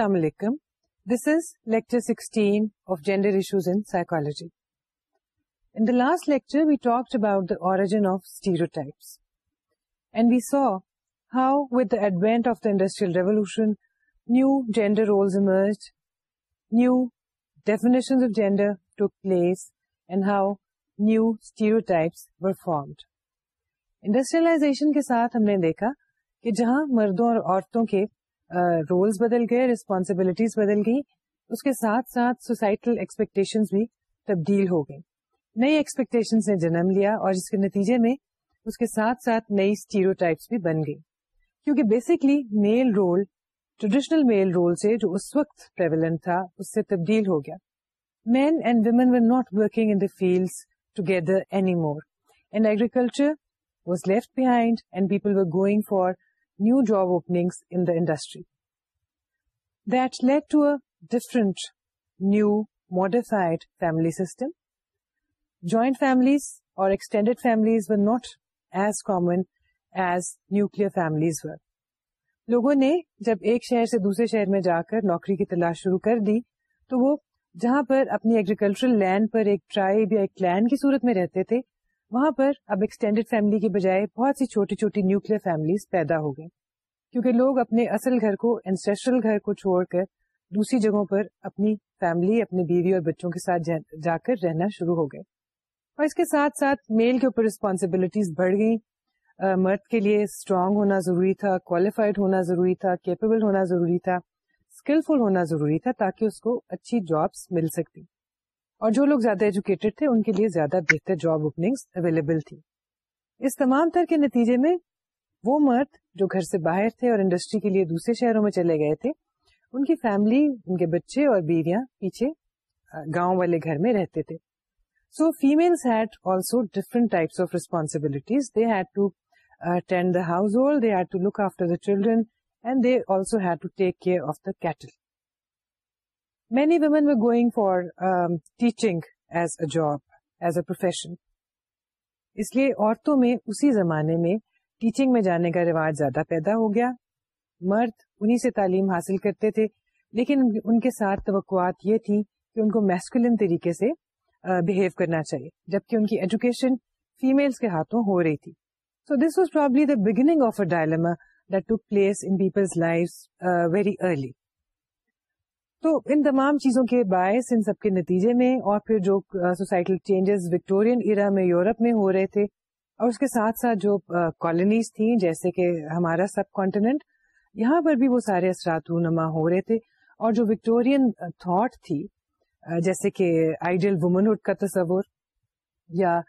السلام علیکم this is lecture 16 of gender issues in psychology in the last lecture we talk about the origin of stereotypes and we saw how with the advent of the industrial revolution new gender roles emerge new definition of gender took place and how new stereotypes were formed industrialization کے ساتھ ہم نے دیکھا کہ جہاں مردوں اور عورتوں کے رولز بدل گئے ریسپانسبلٹیز بدل گئی اس کے ساتھ ساتھ سوسائٹل ایکسپیکٹیشن بھی تبدیل ہو گئی نئی ایکسپیکٹیشن نے جنم لیا اور اس کے نتیجے میں اس کے ساتھ ساتھ نئی اسٹیرو ٹائپس بھی بن گئی کیونکہ basically male role traditional male role سے جو اس وقت تھا اس سے تبدیل ہو گیا men and women not working in the field together any more and agriculture was left behind and people were going for new job openings in the industry. That led to a different new modified family system. Joint families or extended families were not as common as nuclear families were. لوگوں نے جب ایک شہر سے دوسرے شہر میں جا کر نوکری کی تلاش شروع کر دی تو وہ جہاں پر اپنی ایگریکلچرل لینڈ پر ایک ٹرائب یا ایک کلین کی صورت میں رہتے تھے وہاں پر اب ایکسٹینڈیڈ فیملی کے بجائے بہت سی چھوٹی چھوٹی نیوکل فیملیز پیدا ہو گئی کیونکہ لوگ اپنے اصل گھر کو گھر کو چھوڑ کر دوسری جگہوں پر اپنی فیملی اپنے بیوی اور بچوں کے ساتھ جا کر رہنا شروع ہو گئے اور اس کے ساتھ ساتھ میل کے اوپر ریسپانسبلٹیز بڑھ گئیں مرد کے لیے اسٹرانگ ہونا ضروری تھا کوالیفائڈ ہونا ضروری تھا کیپیبل ہونا ضروری تھا اسکلفل ہونا ضروری تھا تاکہ اس کو اچھی جابس مل سکتی اور جو لوگ زیادہ ایجوکیٹڈ تھے ان کے لیے زیادہ بہتر جاب اوپننگ اویلیبل تھی اس تمام تر کے نتیجے میں وہ مرد جو گھر سے باہر تھے اور انڈسٹری کے لیے دوسرے شہروں میں چلے گئے تھے ان کی فیملی ان کے بچے اور بیویاں پیچھے گاؤں والے گھر میں رہتے تھے so females had also different types of responsibilities they had to attend the household they had to look after the children and they also had to take care of the cattle many women for going for teaching as a job as a اس لیے عورتوں میں اسی زمانے میں teaching میں جانے کا رواج زیادہ پیدا ہو گیا مرد انہی سے تعلیم حاصل کرتے تھے لیکن ان کے ساتھ توقعات یہ تھی کہ ان کو میسکولن طریقے سے بہیو کرنا چاہیے جبکہ ان کی ایجوکیشن فیملس کے ہاتھوں ہو رہی تھی so this was probably the beginning of a dilemma that took place in people's life very early تو ان تمام چیزوں کے باعث ان سب کے نتیجے میں اور پھر جو سوسائٹل چینجز وکٹورین ایرا میں یورپ میں ہو رہے تھے اور اس کے ساتھ ساتھ جو کالونیز تھیں جیسے کہ ہمارا سب کانٹیننٹ یہاں پر بھی وہ سارے اثرات رونما ہو رہے تھے اور جو وکٹورین تھاٹ تھی جیسے کہ آئیڈیل وومنہڈ کا تصور یا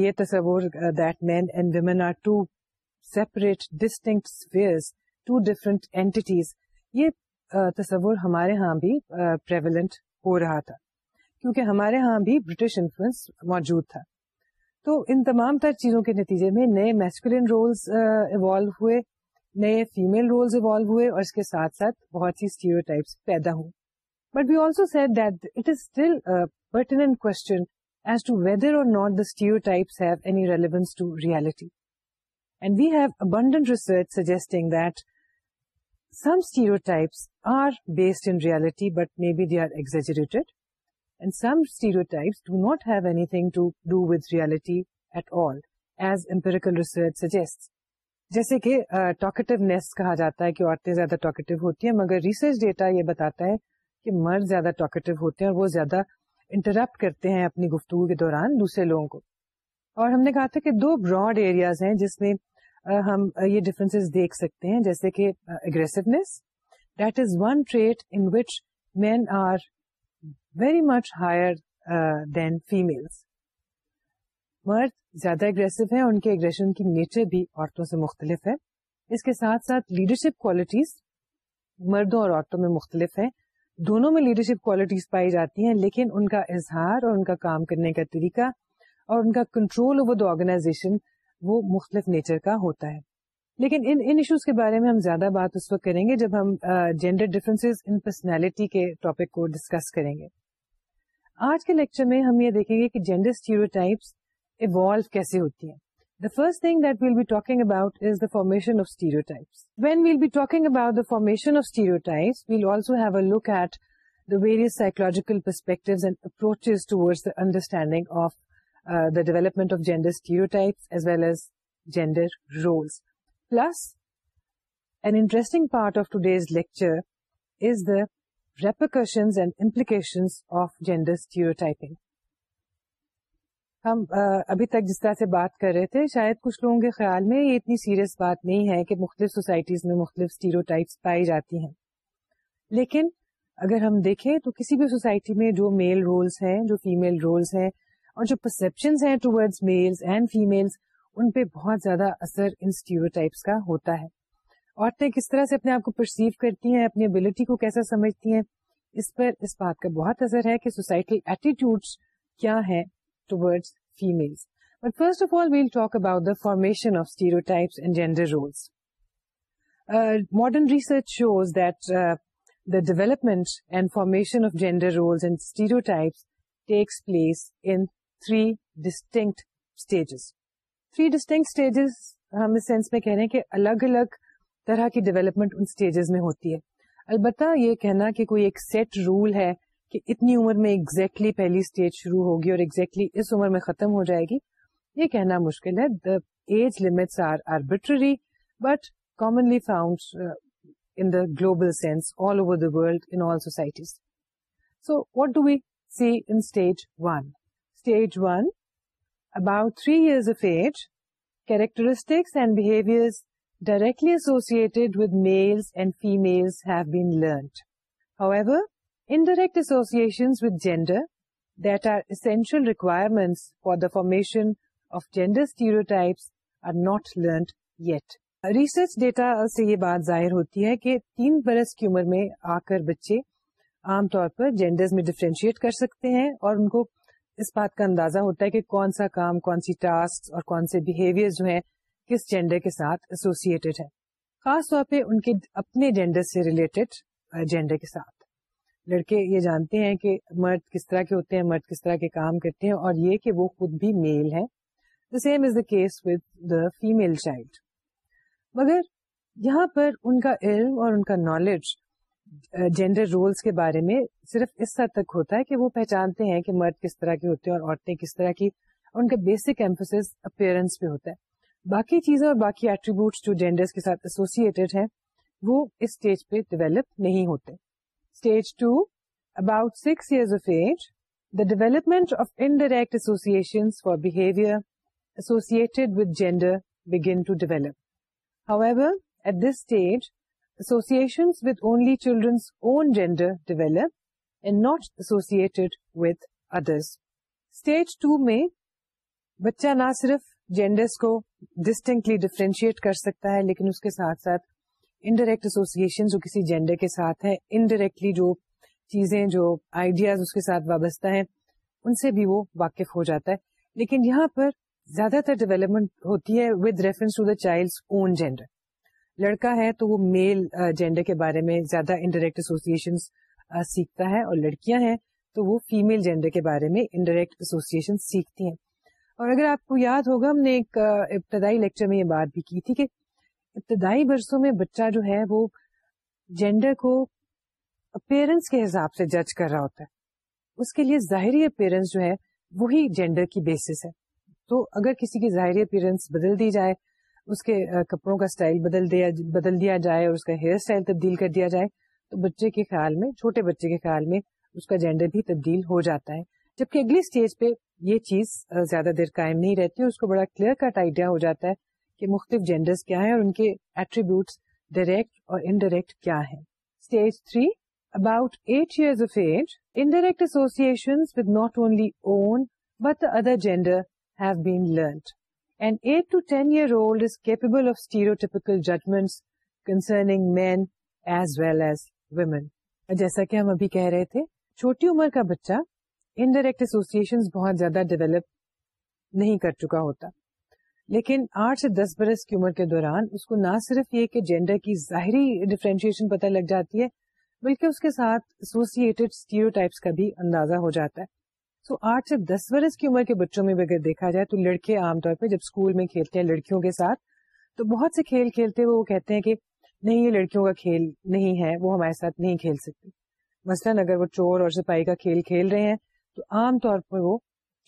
یہ تصور that men and women are two separate distinct two different entities یہ تصور ہمارے ہاں بھی پریویلنٹ ہو رہا تھا کیونکہ ہمارے ہاں بھی برٹش انفلوئنس موجود تھا تو ان تمام تر چیزوں کے نتیجے میں نئے میسکولین رولس ایوالو ہوئے نئے فیمل ایوالو ہوئے اور اس کے ساتھ ساتھ بہت سی اسٹیریو ٹائپس پیدا ہوئے but we also said that it is still question as to to whether or not the stereotypes have any relevance reality and we have abundant research suggesting that some stereotypes are based in reality but maybe they are exaggerated and some stereotypes do not have anything to do with reality at all as empirical research suggests جیسے کہ ٹاکٹونیس uh, کہا جاتا ہے کہ عورتیں زیادہ ٹاکٹو ہوتی ہیں مگر ریسرچ ڈیٹا یہ بتاتا ہے کہ مرد زیادہ ٹاکٹو ہوتے ہیں اور وہ زیادہ انٹرپٹ کرتے ہیں اپنی گفتگو کے دوران دوسرے لوگوں کو اور ہم نے کہا تھا کہ دو براڈ ایریاز ہیں جس میں ہم یہ ڈفرینس دیکھ سکتے ہیں جیسے کہ aggressiveness that is one trait in which men are very much higher than female مرد زیادہ اگریسو ہیں ان کے اگریشن کی نیچر بھی عورتوں سے مختلف ہے اس کے ساتھ ساتھ لیڈرشپ کوالٹیز مردوں اور عورتوں میں مختلف ہیں دونوں میں لیڈرشپ کوالٹیز پائی جاتی ہیں لیکن ان کا اظہار اور ان کا کام کرنے کا طریقہ اور ان کا کنٹرول اوور دا آرگنائزیشن وہ مختلف نیچر کا ہوتا ہے لیکن ان ان ایشوز کے بارے میں ہم زیادہ بات اس وقت کریں گے جب ہم جینڈر ڈفرینس ان پرسنالٹی کے ٹاپک کو ڈسکس کریں گے آج کے لیکچر میں ہم یہ دیکھیں گے کہ جینڈر اسٹیریوٹائیپس ایوالو کیسے ہوتی ہیں the first thing that we'll be talking about is the formation of when we'll be talking about the formation of stereotype we'll also have a look at the various psychological perspective the understanding of the uh, Plus, of gender part plus an interesting part of repercussions is the of of stereotyping. ہم uh, ابھی تک جس طرح سے بات کر رہے تھے شاید کچھ لوگوں کے خیال میں یہ اتنی سیریس بات نہیں ہے کہ مختلف سوسائٹیز میں مختلف اسٹیریوٹائپس پائی جاتی ہیں لیکن اگر ہم دیکھیں تو کسی بھی سوسائٹی میں جو میل رولز ہیں جو فیمیل رولز ہیں اور جو پرسپشن ہیں ٹوڈز میلس اینڈ فیمیلز ان پہ بہت زیادہ اثر انٹیریوٹائی کا ہوتا ہے عورتیں کس طرح سے اپنے آپ کو پرسیو کرتی ہیں اپنی ابلٹی کو کیسا سمجھتی ہیں اس پر اس بات کا بہت اثر ہے کہ سوسائٹی ایٹیٹیوڈس کیا ہیں ٹوڈ females but first of all we'll talk about the formation of and gender roles modern research shows that the development and formation of gender roles and stereotype takes place in three distinct stages three distinct stages ہم اس sense میں کہہ رہے ہیں کہ الگ الگ طرح کی ڈیولپمنٹ ان اسٹیجز میں ہوتی ہے البتہ یہ کہنا کہ کوئی ایک سیٹ رول ہے کہ اتنی عمر میں ایگزیکٹلی exactly پہلی اسٹیج شروع ہوگی اور ایگزیکٹلی exactly اس عمر میں ختم ہو جائے گی یہ کہنا مشکل ہے the age limits are arbitrary but commonly found in the global sense all over the world in all societies so what do we see in stage one and and behaviour been male and indirect associations with gender that are essential requirements for the formation of gender stereotypes are not learned yet research data سے یہ بات ظاہر ہوتی ہے کہ تین برس کی عمر میں آ کر بچے عام طور پر جینڈر میں ڈیفرینشیٹ کر سکتے ہیں اور ان کو اس بات کا اندازہ ہوتا ہے کہ کون سا کام کون سی ٹاسک اور کون سے بہیویئر جو ہیں کس جینڈر کے ساتھ ایسوسیڈ ہے خاص طور پہ ان کے اپنے جینڈر سے ریلیٹڈ جینڈر کے ساتھ لڑکے یہ جانتے ہیں کہ مرد کس طرح کے ہوتے ہیں مرد کس طرح کے کام کرتے ہیں اور یہ کہ وہ خود بھی میل ہے same is the case with the female child مگر یہاں پر ان کا علم اور ان کا نالج جینڈر رولس کے بارے میں صرف اس حد تک ہوتا ہے کہ وہ پہچانتے ہیں کہ مرد کس طرح کے ہوتے ہیں اور عورتیں کس طرح کی ان کا بیسک اپیئرنس پہ ہوتا ہے باقی چیزیں اور باقی ایٹریبیوٹس جو جینڈرز کے ساتھ ایسوسیڈ ہیں وہ اس اسٹیج پہ ڈیولپ نہیں ہوتے stage two about six years of age the development of indirect association for behaviour associated with gender begin to develop however at this stage associations with only children's own gender develop and not associated with others stage two میں بچہ نہ صرف genders کو distinctly differentiate کر سکتا ہے لیکن اس کے ساتھ ساتھ انڈائریکٹ ایسوسیشن جو کسی جینڈر کے ساتھ ہے انڈائریکٹلی جو چیزیں جو آئیڈیاز اس کے ساتھ وابستہ ہیں ان سے بھی وہ واقف ہو جاتا ہے لیکن یہاں پر زیادہ تر ڈیولپمنٹ ہوتی ہے with reference to the child own gender لڑکا ہے تو وہ میل جینڈر کے بارے میں زیادہ انڈائریکٹ ایسوسیشن سیکھتا ہے اور لڑکیاں ہیں تو وہ فیمل جینڈر کے بارے میں انڈائریکٹ ایسوسیشن سیکھتی ہیں اور اگر آپ کو یاد ہوگا ہم نے ایک ابتدائی لیکچر میں یہ بات بھی کی تھی کہ ابتدائی برسوں میں بچہ جو ہے وہ جینڈر کو اپیرنس کے حساب سے جج کر رہا ہوتا ہے اس کے لیے ظاہری اپیرنس جو ہے وہی جینڈر کی بیسس ہے تو اگر کسی کی ظاہری اپیرنس بدل دی جائے اس کے کپڑوں کا اسٹائل بدل دیا بدل دیا جائے اور اس کا ہیئر اسٹائل تبدیل کر دیا جائے تو بچے کے خیال میں چھوٹے بچے کے خیال میں اس کا جینڈر بھی تبدیل ہو جاتا ہے جبکہ اگلی اسٹیج پہ یہ چیز زیادہ دیر قائم نہیں رہتی اس کو بڑا کلیئر کٹ آئیڈیا ہو جاتا ہے کہ مختلف جینڈرز کیا ہیں اور ان کے ایٹریبیوٹس ڈائریکٹ اور انڈائریکٹ کیا ہے stage three about eight age indirect association with not only own but other gender have been learned جیسا کہ ہم ابھی کہہ رہے تھے چھوٹی عمر کا بچہ انڈائریکٹ ایسوسیشن بہت زیادہ ڈیولپ نہیں کر چکا ہوتا لیکن آٹھ سے دس برس کی عمر کے دوران اس کو نہ صرف یہ کہ جینڈر کی ظاہری ڈفرینشیشن پتہ لگ جاتی ہے بلکہ اس کے ساتھ ایسوسیڈ ٹائپس کا بھی اندازہ ہو جاتا ہے تو آٹھ سے دس برس کی عمر کے بچوں میں بھی اگر دیکھا جائے تو لڑکے عام طور پہ جب اسکول میں کھیلتے ہیں لڑکیوں کے ساتھ تو بہت سے کھیل کھیلتے ہوئے وہ کہتے ہیں کہ نہیں یہ لڑکیوں کا کھیل نہیں ہے وہ ہمارے ساتھ نہیں کھیل سکتے مثلاً اگر وہ چور اور سپاہی کا کھیل کھیل رہے ہیں تو عام طور پہ وہ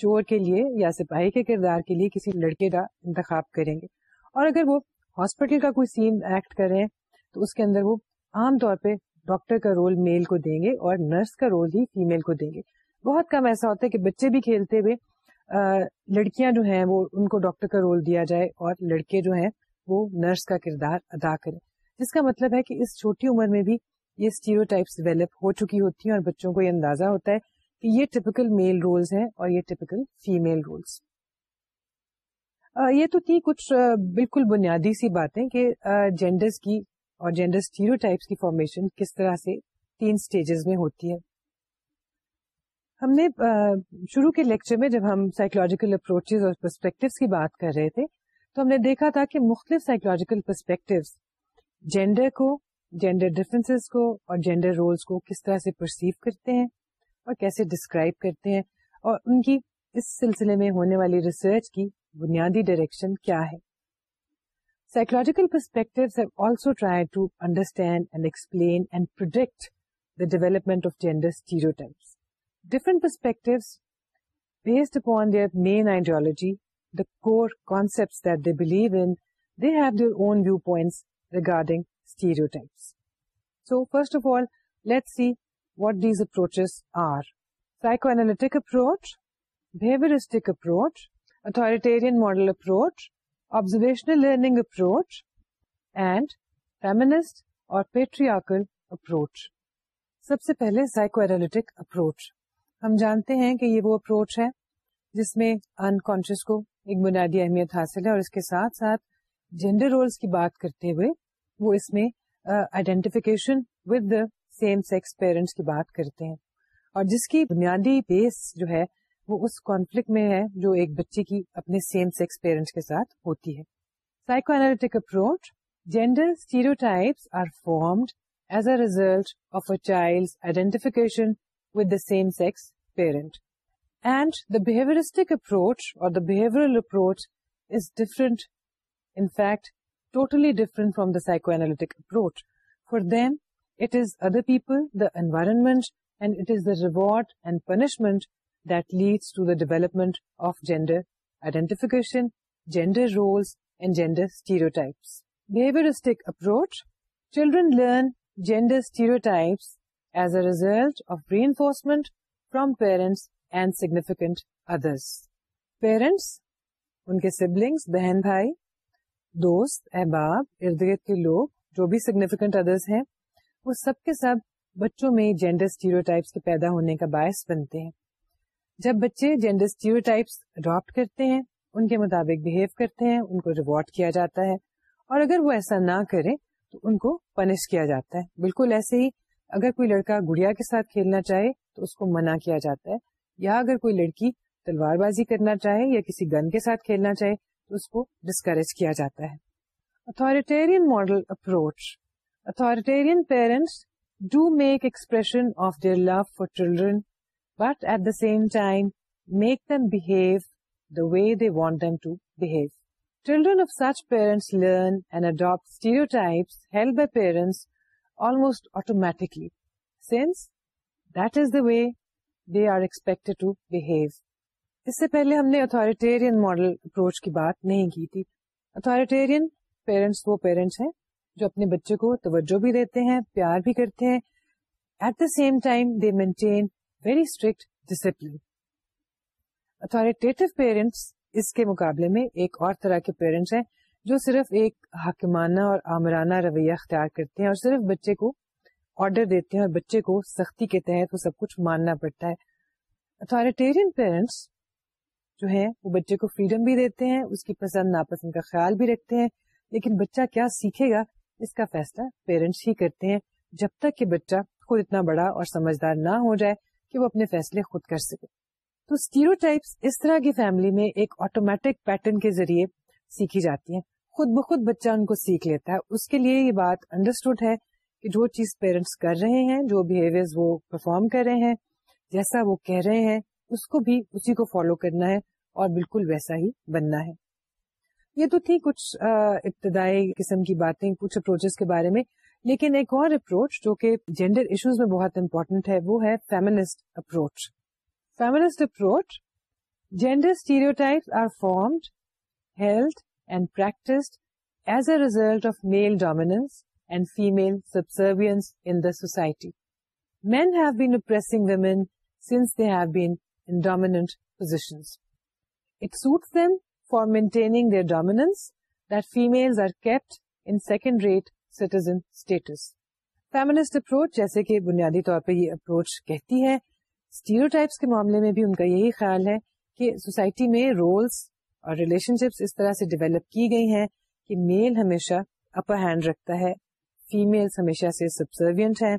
چور کے لیے یا سپاہی کے کردار کے لیے کسی لڑکے کا انتخاب کریں گے اور اگر وہ ہاسپٹل کا کوئی سین ایکٹ کر رہے ہیں تو اس کے اندر وہ عام طور پہ ڈاکٹر کا رول میل کو دیں گے اور نرس کا رول ہی فیمیل کو دیں گے بہت کم ایسا ہوتا ہے کہ بچے بھی کھیلتے ہوئے لڑکیاں جو ہیں وہ ان کو ڈاکٹر کا رول دیا جائے اور لڑکے جو ہیں وہ نرس کا کردار ادا کرے جس کا مطلب ہے کہ اس چھوٹی عمر میں بھی یہ ٹائپس ڈیولپ ہو چکی ہوتی ہیں اور بچوں کو یہ اندازہ ہوتا ہے کہ یہ ٹپکل میل رولس ہیں اور یہ ٹپکل فیمل رولس یہ تو تھی کچھ بالکل بنیادی سی باتیں کہ جینڈرز کی اور جینڈر اسٹیرو ٹائپس کی فارمیشن کس طرح سے تین سٹیجز میں ہوتی ہے ہم نے شروع کے لیکچر میں جب ہم سائیکولوجیکل اپروچز اور پرسپیکٹو کی بات کر رہے تھے تو ہم نے دیکھا تھا کہ مختلف سائیکولوجیکل پرسپیکٹو جینڈر کو جینڈر ڈفرینسز کو اور جینڈر رولس کو کس طرح سے پرسیو کرتے ہیں اور کیسے ڈسکرائب کرتے ہیں اور ان کی اس سلسلے میں ہونے والی ریسرچ کی بنیادی ڈائریکشن کیا ہے psychological perspective also try to understand and explain and product the development of gender stereotypes different perspective based upon their main ideology the concept that they believe in the your own view points regarding so first of all let see what these approach are psychoanalytic approach behaviouristic approach authoritarian model approach observational learning approach and feminist or patriarchal approach سب سے پہلے psycho analytic approach ہم جانتے ہیں کہ یہ وہ approach ہے جس میں انکانشیس کو ایک بنیادی اہمیت حاصل ہے اور اس کے ساتھ ساتھ جینڈر رولس کی بات کرتے ہوئے وہ اس میں with the same sex parents کی بات کرتے ہیں اور جس کی بنیادی بیس جو ہے وہ اس کانفلکٹ میں ہے جو ایک بچے کی اپنے سیم سیکس پیرنٹس کے ساتھ ہوتی ہے psychoanalytic approach gender stereotypes are formed as a result of a child identification with the same-sex parent. And the behavioristic approach or the behavioral approach is different, in fact, totally different from the psychoanalytic approach. For them, it is other people, the environment, and it is the reward and punishment that leads to the development of gender identification, gender roles, and gender stereotypes. Behavioristic approach, children learn gender stereotypes as a of reinforcement from parents parents بہن بھائی دوست احباب ارد گرد کے لوگ جو بھی سگنیفکینٹ ادرس ہیں وہ سب کے سب بچوں میں جینڈر اسٹیریوٹائپس کے پیدا ہونے کا باعث بنتے ہیں جب بچے جینڈر اسٹیریوٹائپس اڈاپٹ کرتے ہیں ان کے مطابق بہیو کرتے ہیں ان کو ریوارڈ کیا جاتا ہے اور اگر وہ ایسا نہ کریں تو ان کو پنش کیا جاتا ہے بالکل ایسے ہی اگر کوئی لڑکا گڑیا کے ساتھ کھیلنا چاہے تو اس کو منع کیا جاتا ہے یا اگر کوئی لڑکی تلوار بازی کرنا چاہے یا کسی گن کے ساتھ کھیلنا چاہے تو اس کو ڈسکریج کیا جاتا ہے authoritarian model approach authoritarian parents do make expression of their love for children but at the same time make them behave the way they want them to behave such parents learn and adapts help almost automatically way they the way are expect اس سے پہلے ہم نے authoritarian model approach کی بات نہیں کی تھی authoritarian parents وہ پیرنٹس ہیں جو اپنے بچے کو توجہ بھی دیتے ہیں پیار بھی کرتے ہیں at the same time they maintain very strict discipline authoritative parents اس کے مقابلے میں ایک اور طرح کے پیرنٹس ہیں جو صرف ایک حاکمانہ اور آمرانہ رویہ اختیار کرتے ہیں اور صرف بچے کو آرڈر دیتے ہیں اور بچے کو سختی کے تحت وہ سب کچھ ماننا پڑتا ہے اتھارٹیرین پیرنٹس جو ہیں وہ بچے کو فریڈم بھی دیتے ہیں اس کی پسند ناپسند کا خیال بھی رکھتے ہیں لیکن بچہ کیا سیکھے گا اس کا فیصلہ پیرنٹس ہی کرتے ہیں جب تک کہ بچہ خود اتنا بڑا اور سمجھدار نہ ہو جائے کہ وہ اپنے فیصلے خود کر سکے تو اسٹیرو ٹائپس اس طرح کی فیملی میں ایک آٹومیٹک پیٹرن کے ذریعے سیکھی جاتی ہیں خود بخود بچہ ان کو سیکھ لیتا ہے اس کے لیے یہ بات انڈرسٹوڈ ہے کہ جو چیز پیرنٹس کر رہے ہیں جو بہیویئر وہ پرفارم کر رہے ہیں جیسا وہ کہہ رہے ہیں اس کو بھی اسی کو فالو کرنا ہے اور بالکل ویسا ہی بننا ہے یہ تو تھی کچھ ابتدائی قسم کی باتیں کچھ اپروچ کے بارے میں لیکن ایک اور اپروچ جو کہ جینڈر ایشوز میں بہت امپورٹنٹ ہے وہ ہے feminist approach feminist approach gender stereotype are formed held and practised as a result of male dominance and female subservience in the society men have been oppressing women have been dominant positions it suit men for maintaining their dominance that female are kept in kind rate citizen status feminist approach جیسے کہ بنیادی طور پہ یہ approach کہتی ہے اسٹیئروٹائپس کے معاملے میں بھی ان کا یہی خیال ہے کہ سوسائٹی میں رولس اور ریلیشن شپس اس طرح سے ڈیولپ کی گئی ہیں کہ میل ہمیشہ اپر ہینڈ رکھتا ہے فیمل سے سبسروینٹ ہے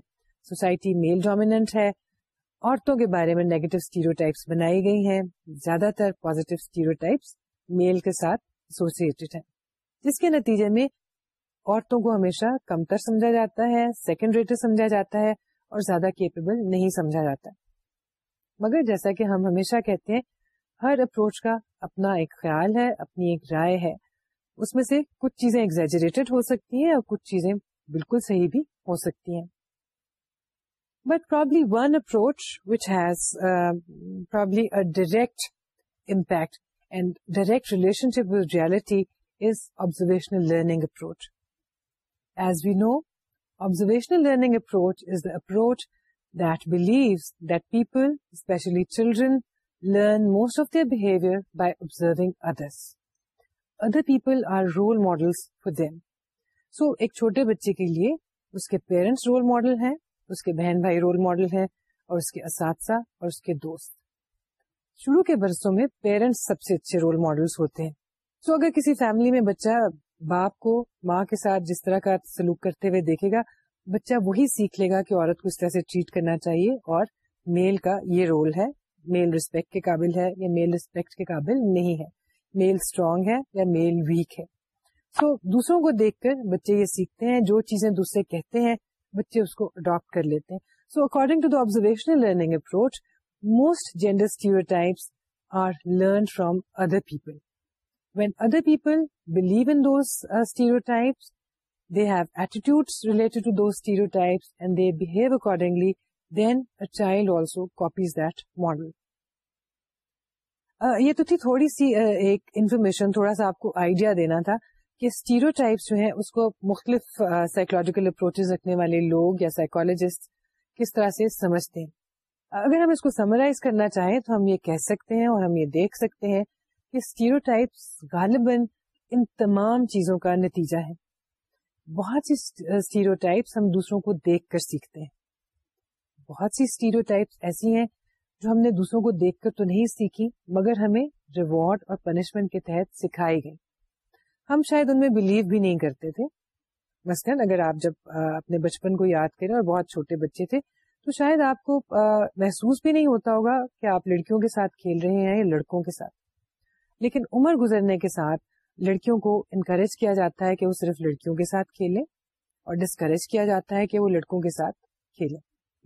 سوسائٹی میل ڈومیننٹ عورتوں کے بارے میں نیگیٹو بنائی گئی ہیں زیادہ تر ٹائپس میل کے ساتھ ایسوسیڈ ہے جس کے نتیجے میں عورتوں کو ہمیشہ کمتر سمجھا جاتا ہے سیکنڈ ریٹر سمجھا جاتا ہے اور زیادہ کیپیبل نہیں سمجھا جاتا مگر جیسا کہ ہم ہمیشہ کہتے ہیں ہر اپروچ کا اپنا ایک خیال ہے اپنی ایک رائے ہے اس میں سے کچھ چیزیں ایگزیجریٹڈ ہو سکتی ہیں اور کچھ چیزیں بالکل صحیح بھی ہو سکتی ہیں but probably one approach which has probably direct impact and direct relationship with reality is observational learning approach as we know observational learning approach is the approach that believes that people especially children learn most of their behavior by observing others. Other people are role models for them. So, ایک چھوٹے بچے کے لیے اس کے parents role model ہیں اس کے بہن بھائی رول ماڈل ہیں اور اس کے اساتذہ اور اس کے دوست شروع کے برسوں میں پیرنٹس سب سے اچھے رول ماڈلس ہوتے ہیں سو so, اگر کسی فیملی میں بچہ باپ کو ماں کے ساتھ جس طرح کا سلوک کرتے ہوئے دیکھے گا بچہ وہی سیکھ لے گا کہ عورت کو اس طرح سے ٹریٹ کرنا چاہیے اور میل کا یہ رول ہے میل ریسپیکٹ کے قابل ہے یا میل ریسپیکٹ کے قابل نہیں ہے میل اسٹرانگ ہے یا میل ویک ہے سو so, دوسروں کو دیکھ کر بچے یہ سیکھتے ہیں جو چیزیں دوسرے کہتے ہیں بچے اس کو اڈاپٹ کر لیتے ہیں so according to the observational learning approach most types are learn from other people when other people believe in those they they have related to and behave accordingly then a child also copies that model یہ تو تھی تھوڑی سی uh, ایک information تھوڑا سا آپ کو idea دینا تھا کہ اسٹیرو ٹائپس جو ہیں اس کو مختلف سائیکولوجیکل uh, اپروچز رکھنے والے لوگ یا سائیکولوجسٹ کس طرح سے سمجھتے ہیں uh, اگر ہم اس کو سمرائز کرنا چاہیں تو ہم یہ کہہ سکتے ہیں اور ہم یہ دیکھ سکتے ہیں کہ اسٹیرو ٹائپس غالباً ان تمام چیزوں کا نتیجہ ہے بہت سی اسٹیرو ٹائپس ہم دوسروں کو دیکھ کر سیکھتے ہیں بہت سی اسٹیریو ٹائپ ایسی ہیں جو ہم نے دوسروں کو دیکھ کر تو نہیں سیکھی مگر ہمیں ریوارڈ اور پنشمنٹ کے تحت سکھائی گئی ہم شاید ان میں بلیو بھی نہیں کرتے تھے مثلاً اگر آپ جب اپنے بچپن کو یاد کریں اور بہت چھوٹے بچے تھے تو شاید آپ کو محسوس بھی نہیں ہوتا ہوگا کہ آپ لڑکیوں کے ساتھ کھیل رہے ہیں یا لڑکوں کے ساتھ لیکن عمر گزرنے کے ساتھ لڑکیوں کو انکریج کیا جاتا ہے کہ وہ صرف لڑکیوں کے ساتھ کھیلیں اور ڈسکریج کیا جاتا ہے کہ وہ لڑکوں کے ساتھ کھیلیں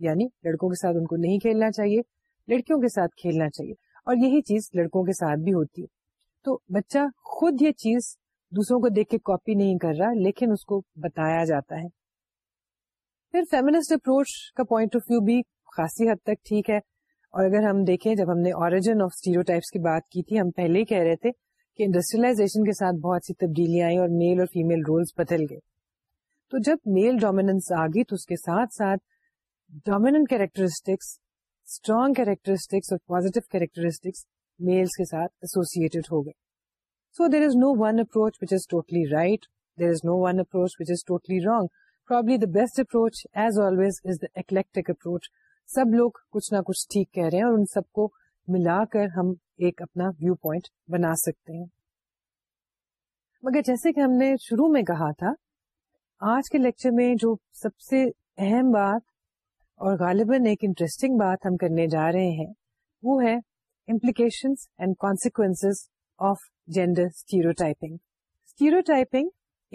یعنی لڑکوں کے ساتھ ان کو نہیں کھیلنا چاہیے لڑکیوں کے ساتھ کھیلنا چاہیے اور یہی چیز لڑکوں کے ساتھ بھی ہوتی ہے تو بچہ خود یہ چیز دوسروں کو دیکھ کے کاپی نہیں کر رہا لیکن اس کو بتایا جاتا ہے پھر فیمنسٹ اپروچ کا پوائنٹ آف ویو بھی خاصی حد تک ٹھیک ہے اور اگر ہم دیکھیں جب ہم نے آرجن آف اسٹیرو ٹائپس کی بات کی تھی ہم پہلے ہی کہہ رہے تھے کہ انڈسٹریلائزیشن کے ساتھ بہت سی تبدیلیاں آئیں اور میل اور فیمل رولس بدل گئے تو جب میل ڈومیننس آ گئی تو اس کے ساتھ ساتھ ڈومیننٹ کیریکٹرسٹکس اسٹرانگ کیریکٹرسٹکس اور پازیٹو کیریکٹرسٹکس میلس کے ساتھ ایسوسیڈ ہو گئے so there is no one approach which is totally right there is no one approach which is totally wrong probably the best approach as always is the eclectic approach سب لوگ کچھ نہ کچھ ٹھیک کہہ رہے ہیں اور ان سب کو ملا کر ہم ایک اپنا ویو پوائنٹ بنا سکتے ہیں مگر جیسے کہ ہم نے شروع میں کہا تھا آج کے لیکچر میں جو سب سے اہم بات اور غالباً ایک انٹرسٹنگ بات ہم کرنے جا رہے ہیں وہ ہے implications and consequence of gender stereotyping stereotyping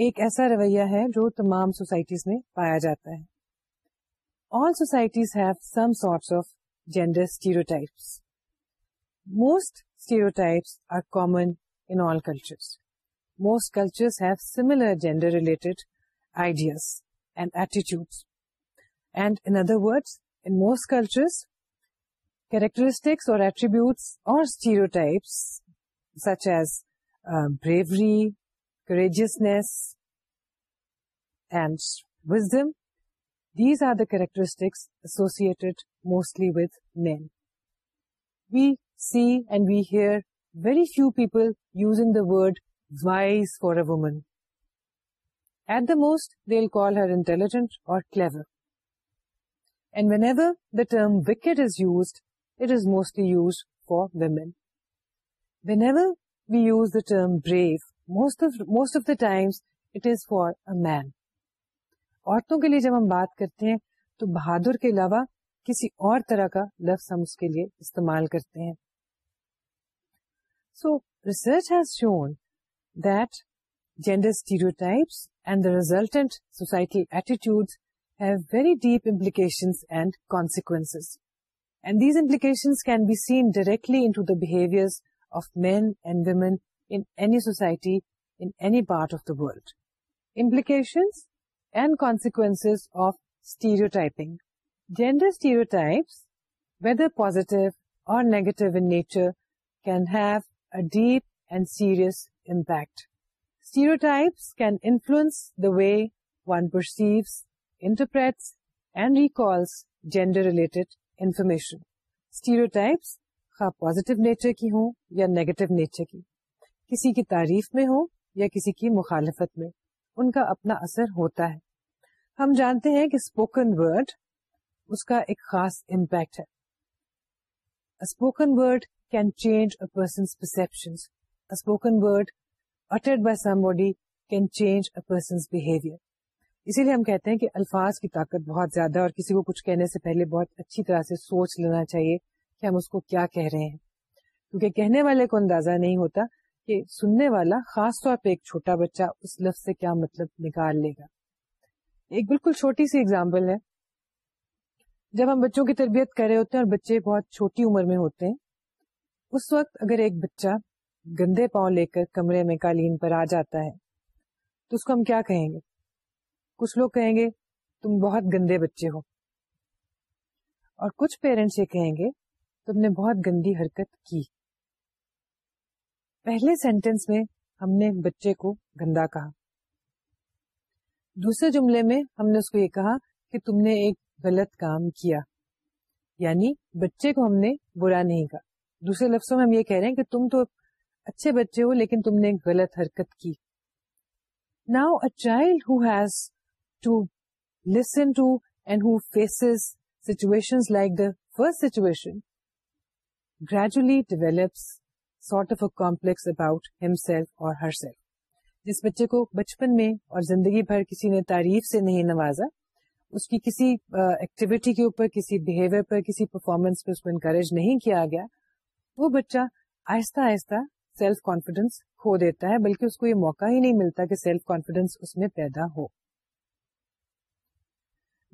ایک ایسا رویہ ہے جو تمام سوسائٹیز میں پایا جاتا ہے all societies have some sorts of gender stereotypes most stereotypes are common in all cultures most culture gender related ideas and ایٹیچیوڈ And in other words, in most cultures, characteristics or attributes or stereotypes such as um, bravery, courageousness, and wisdom, these are the characteristics associated mostly with men. We see and we hear very few people using the word wise for a woman. At the most, they'll call her intelligent or clever. Men عورتوں کے لیے جب ہم بات کرتے ہیں تو بہادر کے علاوہ کسی اور طرح کا لفظ ہم اس کے لیے استعمال کرتے ہیں so research has shown that gender and roles and the resultant society attitude implications can be seen directly part of the world implications and consequence of stereotyping gender stereotypes whether positive or negative nature can have a deep and serious impact stereotypes can influence the way one perceives interpersonal related information کی ہوں یا negative nature کی کسی کی تاریخ میں ہوں یا کسی کی مخالفت میں ان کا اپنا اثر ہوتا ہے ہم جانتے ہیں کہ اسپوکن کا خاص امپیکٹ ہے اسپوکنجنس uttered by somebody can change his behaviour اسی لیے ہم کہتے ہیں کہ الفاظ کی طاقت بہت زیادہ اور کسی کو کچھ کہنے سے پہلے بہت اچھی طرح سے سوچ لینا چاہیے کہ ہم اس کو کیا کہہ رہے ہیں کیونکہ کہنے والے کو اندازہ نہیں ہوتا کہ سننے والا خاص طور پہ ایک چھوٹا بچہ اس لفظ سے کیا مطلب نکال لے گا ایک بالکل چھوٹی سی اگزامپل ہے جب ہم بچوں کی تربیت کر رہے ہوتے ہیں اور بچے بہت چھوٹی عمر میں ہوتے ہیں اس وقت اگر ایک بچہ گندے پاؤں لے کر کمرے میں قالین پر آ جاتا ہے تو اس کو ہم کیا کہیں گے کچھ لوگ کہیں گے تم بہت گندے بچے ہو اور کچھ پیرنٹس یہ کہیں گے تم نے بہت گندی حرکت کی پہلے سینٹینس میں ہم نے بچے کو گندا کہا دوسرے جملے میں ہم نے اس کو یہ کہا کہ تم نے ایک غلط کام کیا یعنی بچے کو ہم نے برا نہیں کہا دوسرے لفظوں میں ہم یہ کہہ رہے ہیں کہ تم تو اچھے بچے ہو لیکن تم نے غلط حرکت کی now a child who has to listen to and who faces situation like the first situation gradually develops sort of a complex about or her self جس بچے کو بچپن میں اور زندگی بھر کسی نے تعریف سے نہیں نوازا اس کی کسی ایکٹیویٹی کے اوپر کسی بہیویئر پر کسی پرفارمنس پہ اس کو انکریج نہیں کیا گیا وہ بچہ آہستہ آہستہ سیلف کانفیڈینس کھو دیتا ہے بلکہ اس کو یہ موقع ہی نہیں ملتا کہ سیلف کانفیڈینس اس میں پیدا ہو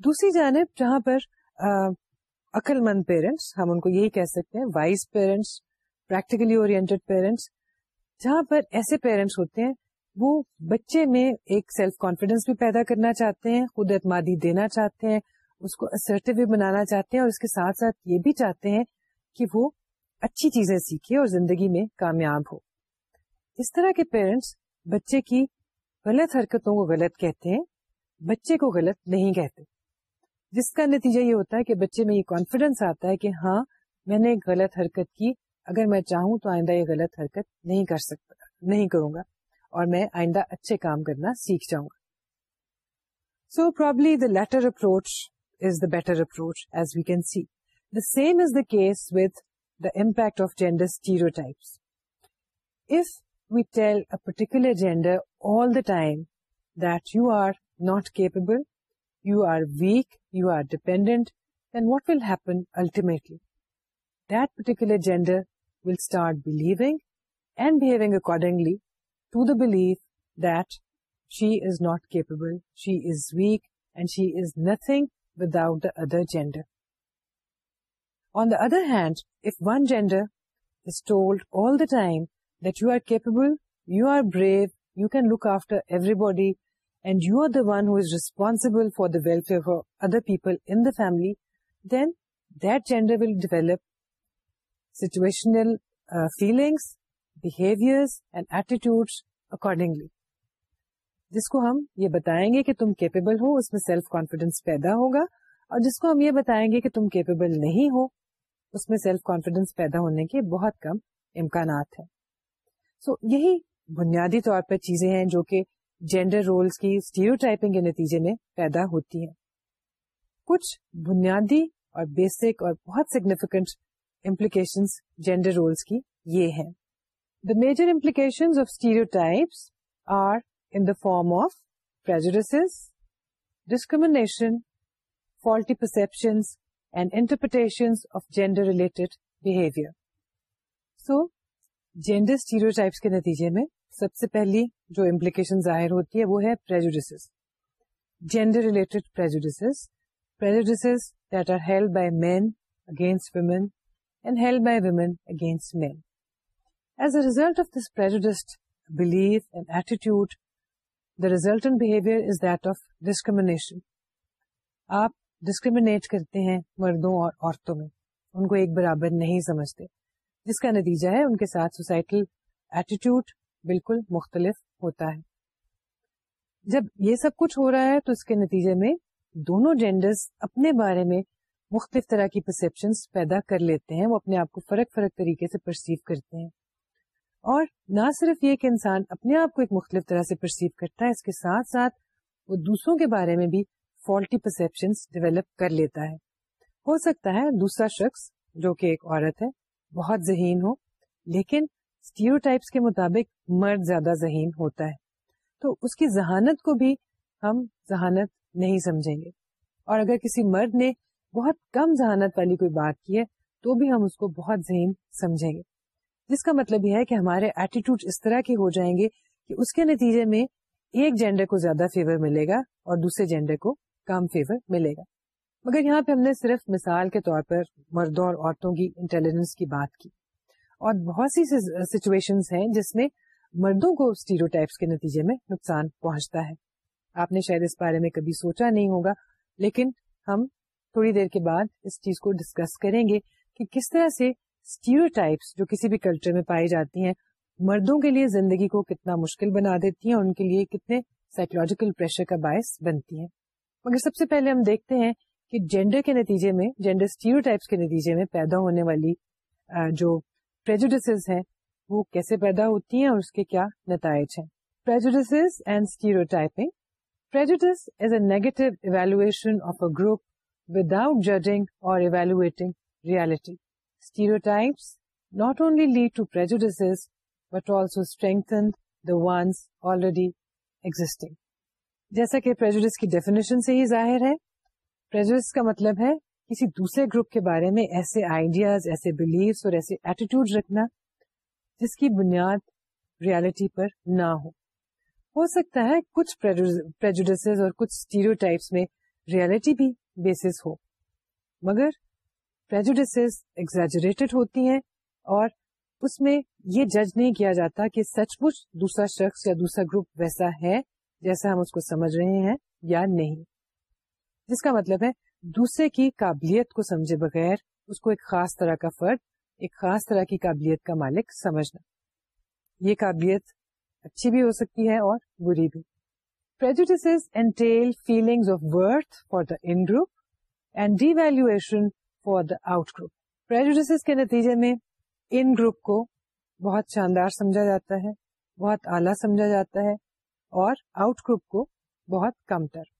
دوسری جانب جہاں پر عقل مند پیرنٹس ہم ان کو یہی کہہ سکتے ہیں وائز پیرنٹس پریکٹیکلی اور جہاں پر ایسے پیرنٹس ہوتے ہیں وہ بچے میں ایک سیلف کانفیڈینس بھی پیدا کرنا چاہتے ہیں خود اعتمادی دینا چاہتے ہیں اس کو اسرٹیو بھی بنانا چاہتے ہیں اور اس کے ساتھ ساتھ یہ بھی چاہتے ہیں کہ وہ اچھی چیزیں سیکھے اور زندگی میں کامیاب ہو اس طرح کے پیرنٹس بچے کی غلط حرکتوں کو غلط کہتے ہیں بچے کو غلط نہیں کہتے جس کا نتیجہ یہ ہوتا ہے کہ بچے میں یہ کانفیڈینس آتا ہے کہ ہاں میں نے غلط حرکت کی اگر میں چاہوں تو آئندہ یہ غلط حرکت نہیں کر سکتا نہیں کروں گا اور میں آئندہ اچھے کام کرنا سیکھ جاؤں گا so probably the latter approach is the better approach as we can see the same is the case with the impact of gender if we tell a particular gender all the time that you are not capable you are weak, you are dependent, then what will happen ultimately? That particular gender will start believing and behaving accordingly to the belief that she is not capable, she is weak, and she is nothing without the other gender. On the other hand, if one gender is told all the time that you are capable, you are brave, you can look after everybody, and you are the one responsible is the for the welfare other people in the family then that gender will situational situational uh, feelings behaviors and attitudes accordingly جس کو ہم یہ بتائیں گے کہ تم capable ہو اس میں سیلف کانفیڈینس پیدا ہوگا اور جس کو ہم یہ بتائیں گے کہ تم کیپیبل نہیں ہو اس میں سیلف کانفیڈینس پیدا ہونے کے بہت کم امکانات ہیں سو so, یہی بنیادی طور پر چیزیں ہیں جو کہ جینڈر رولس کی اسٹیریوٹائپنگ کے نتیجے میں پیدا ہوتی ہے کچھ بنیادی اور بیسک اور بہت سگنیفیکنٹ امپلیکیشن جینڈر رولس کی یہ ہے the major implication of stereotypes are in the form of office discrimination faulty perception and interpretation of gender related behaviour so gender stereotypes کے نتیجے میں سب سے پہلی جو امپلیکیشن ظاہر ہوتی ہے وہ ہے prejudices gender related prejudices prejudices that are held by men against women and held by women against men as a result of this prejudiced belief and attitude the resultant behaviour is that of discrimination آپ discriminate کرتے ہیں مردوں اور عورتوں میں ان کو ایک برابر نہیں سمجھتے جس کا نتیجہ ہے ان کے ساتھ سوسائٹل ایٹیٹیوڈ بالکل مختلف ہوتا ہے جب یہ سب کچھ ہو رہا ہے تو اس کے نتیجے میں دونوں جینڈرز اپنے بارے میں مختلف طرح کی پرسپشن پیدا کر لیتے ہیں وہ اپنے آپ کو فرق فرق طریقے سے پرسیو کرتے ہیں اور نہ صرف یہ کہ انسان اپنے آپ کو ایک مختلف طرح سے پرسیو کرتا ہے اس کے ساتھ ساتھ وہ دوسروں کے بارے میں بھی فالٹی پرسپشن ڈیولپ کر لیتا ہے ہو سکتا ہے دوسرا شخص جو کہ ایک عورت ہے بہت ذہین ہو لیکن کے مطابق مرد زیادہ ذہین ہوتا ہے تو اس کی ذہانت کو بھی ہم ذہانت نہیں سمجھیں گے اور اگر کسی مرد نے بہت کم ذہانت والی کوئی بات کی ہے تو بھی ہم اس کو بہت ذہین سمجھیں گے جس کا مطلب یہ ہے کہ ہمارے ایٹیٹیوڈ اس طرح کے ہو جائیں گے کہ اس کے نتیجے میں ایک جینڈر کو زیادہ فیور ملے گا اور دوسرے جینڈر کو کم فیور ملے گا مگر یہاں پہ ہم نے صرف مثال کے طور پر مردوں اور عورتوں کی انٹیلیجنس کی بات کی اور بہت سی سچویشن ہیں جس میں مردوں کو ٹائپس کے نتیجے میں نقصان پہنچتا ہے آپ نے شاید اس بارے میں کبھی سوچا نہیں ہوگا لیکن ہم تھوڑی دیر کے بعد اس چیز کو ڈسکس کریں گے کہ کس طرح سے اسٹیریوٹائپس جو کسی بھی کلچر میں پائی جاتی ہیں مردوں کے لیے زندگی کو کتنا مشکل بنا دیتی ہیں اور ان کے لیے کتنے سائیکولوجیکل پریشر کا باعث بنتی ہیں مگر سب سے پہلے ہم دیکھتے ہیں کہ جینڈر کے نتیجے میں جینڈر اسٹیریوٹائپس کے نتیجے میں پیدا ہونے والی جو ہیں وہ کیسے پیدا ہوتی ہیں اور اس کے کیا نتائج ہیں جیسا کہ کی ڈیفینیشن سے ہی ظاہر ہے کا مطلب ہے کسی دوسرے گروپ کے بارے میں ایسے آئیڈیاز ایسے بلیوس اور ایسے ایٹیٹیوڈ رکھنا جس کی بنیاد ریالٹی پر نہ ہو ہو سکتا ہے کچھ اور کچھ اسٹیریو ٹائپس میں ریالٹی بھی بیسس ہو مگر ایگزیجریٹڈ ہوتی ہیں اور اس میں یہ جج نہیں کیا جاتا کہ سچ مچ دوسرا شخص یا دوسرا گروپ ویسا ہے جیسا ہم اس کو سمجھ رہے ہیں یا نہیں جس کا مطلب ہے دوسرے کی قابلیت کو سمجھے بغیر اس کو ایک خاص طرح کا فرد ایک خاص طرح کی قابلیت کا مالک سمجھنا یہ قابلیت اچھی بھی ہو سکتی ہے اور بری بھی prejudices entail feelings of worth for the in-group and devaluation for the out-group. Prejudices کے نتیجے میں in-group کو بہت شاندار سمجھا جاتا ہے بہت اعلیٰ سمجھا جاتا ہے اور out-group کو بہت کم تر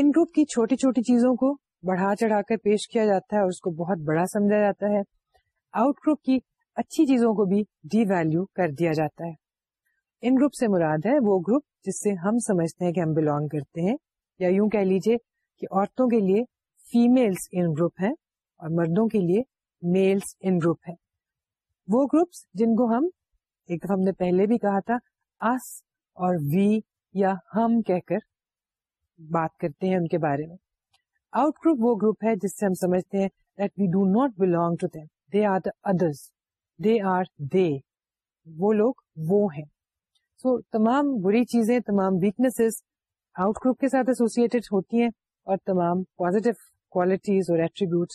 ان گروپ کی چھوٹی چھوٹی چیزوں کو بڑھا چڑھا کر پیش کیا جاتا ہے اور اس کو بہت بڑا سمجھا جاتا ہے آؤٹ گروپ کی اچھی چیزوں کو بھی ڈی ویلو کر دیا جاتا ہے ان گروپ سے مراد ہے وہ گروپ جس سے ہم سمجھتے ہیں کہ ہم بلانگ کرتے ہیں یا یوں کہہ لیجیے کہ عورتوں کے لیے فیملس ان گروپ ہیں اور مردوں کے لیے میلس ان گروپ ہیں وہ گروپس جن کو ہم ایک ہم نے پہلے بھی کہا تھا اس اور وی یا ہم کہہ کر بات کرتے ہیں ان کے بارے میں آؤٹ گروپ وہ گروپ ہے جس سے ہم سمجھتے ہیں that we do not belong to them they are the others they are they وہ لوگ وہ ہیں سو so, تمام بری چیزیں تمام ویکنیسز آؤٹ گروپ کے ساتھ ایسوسیڈ ہوتی ہیں اور تمام پازیٹیو کوالٹیز اور ایٹریبیوٹ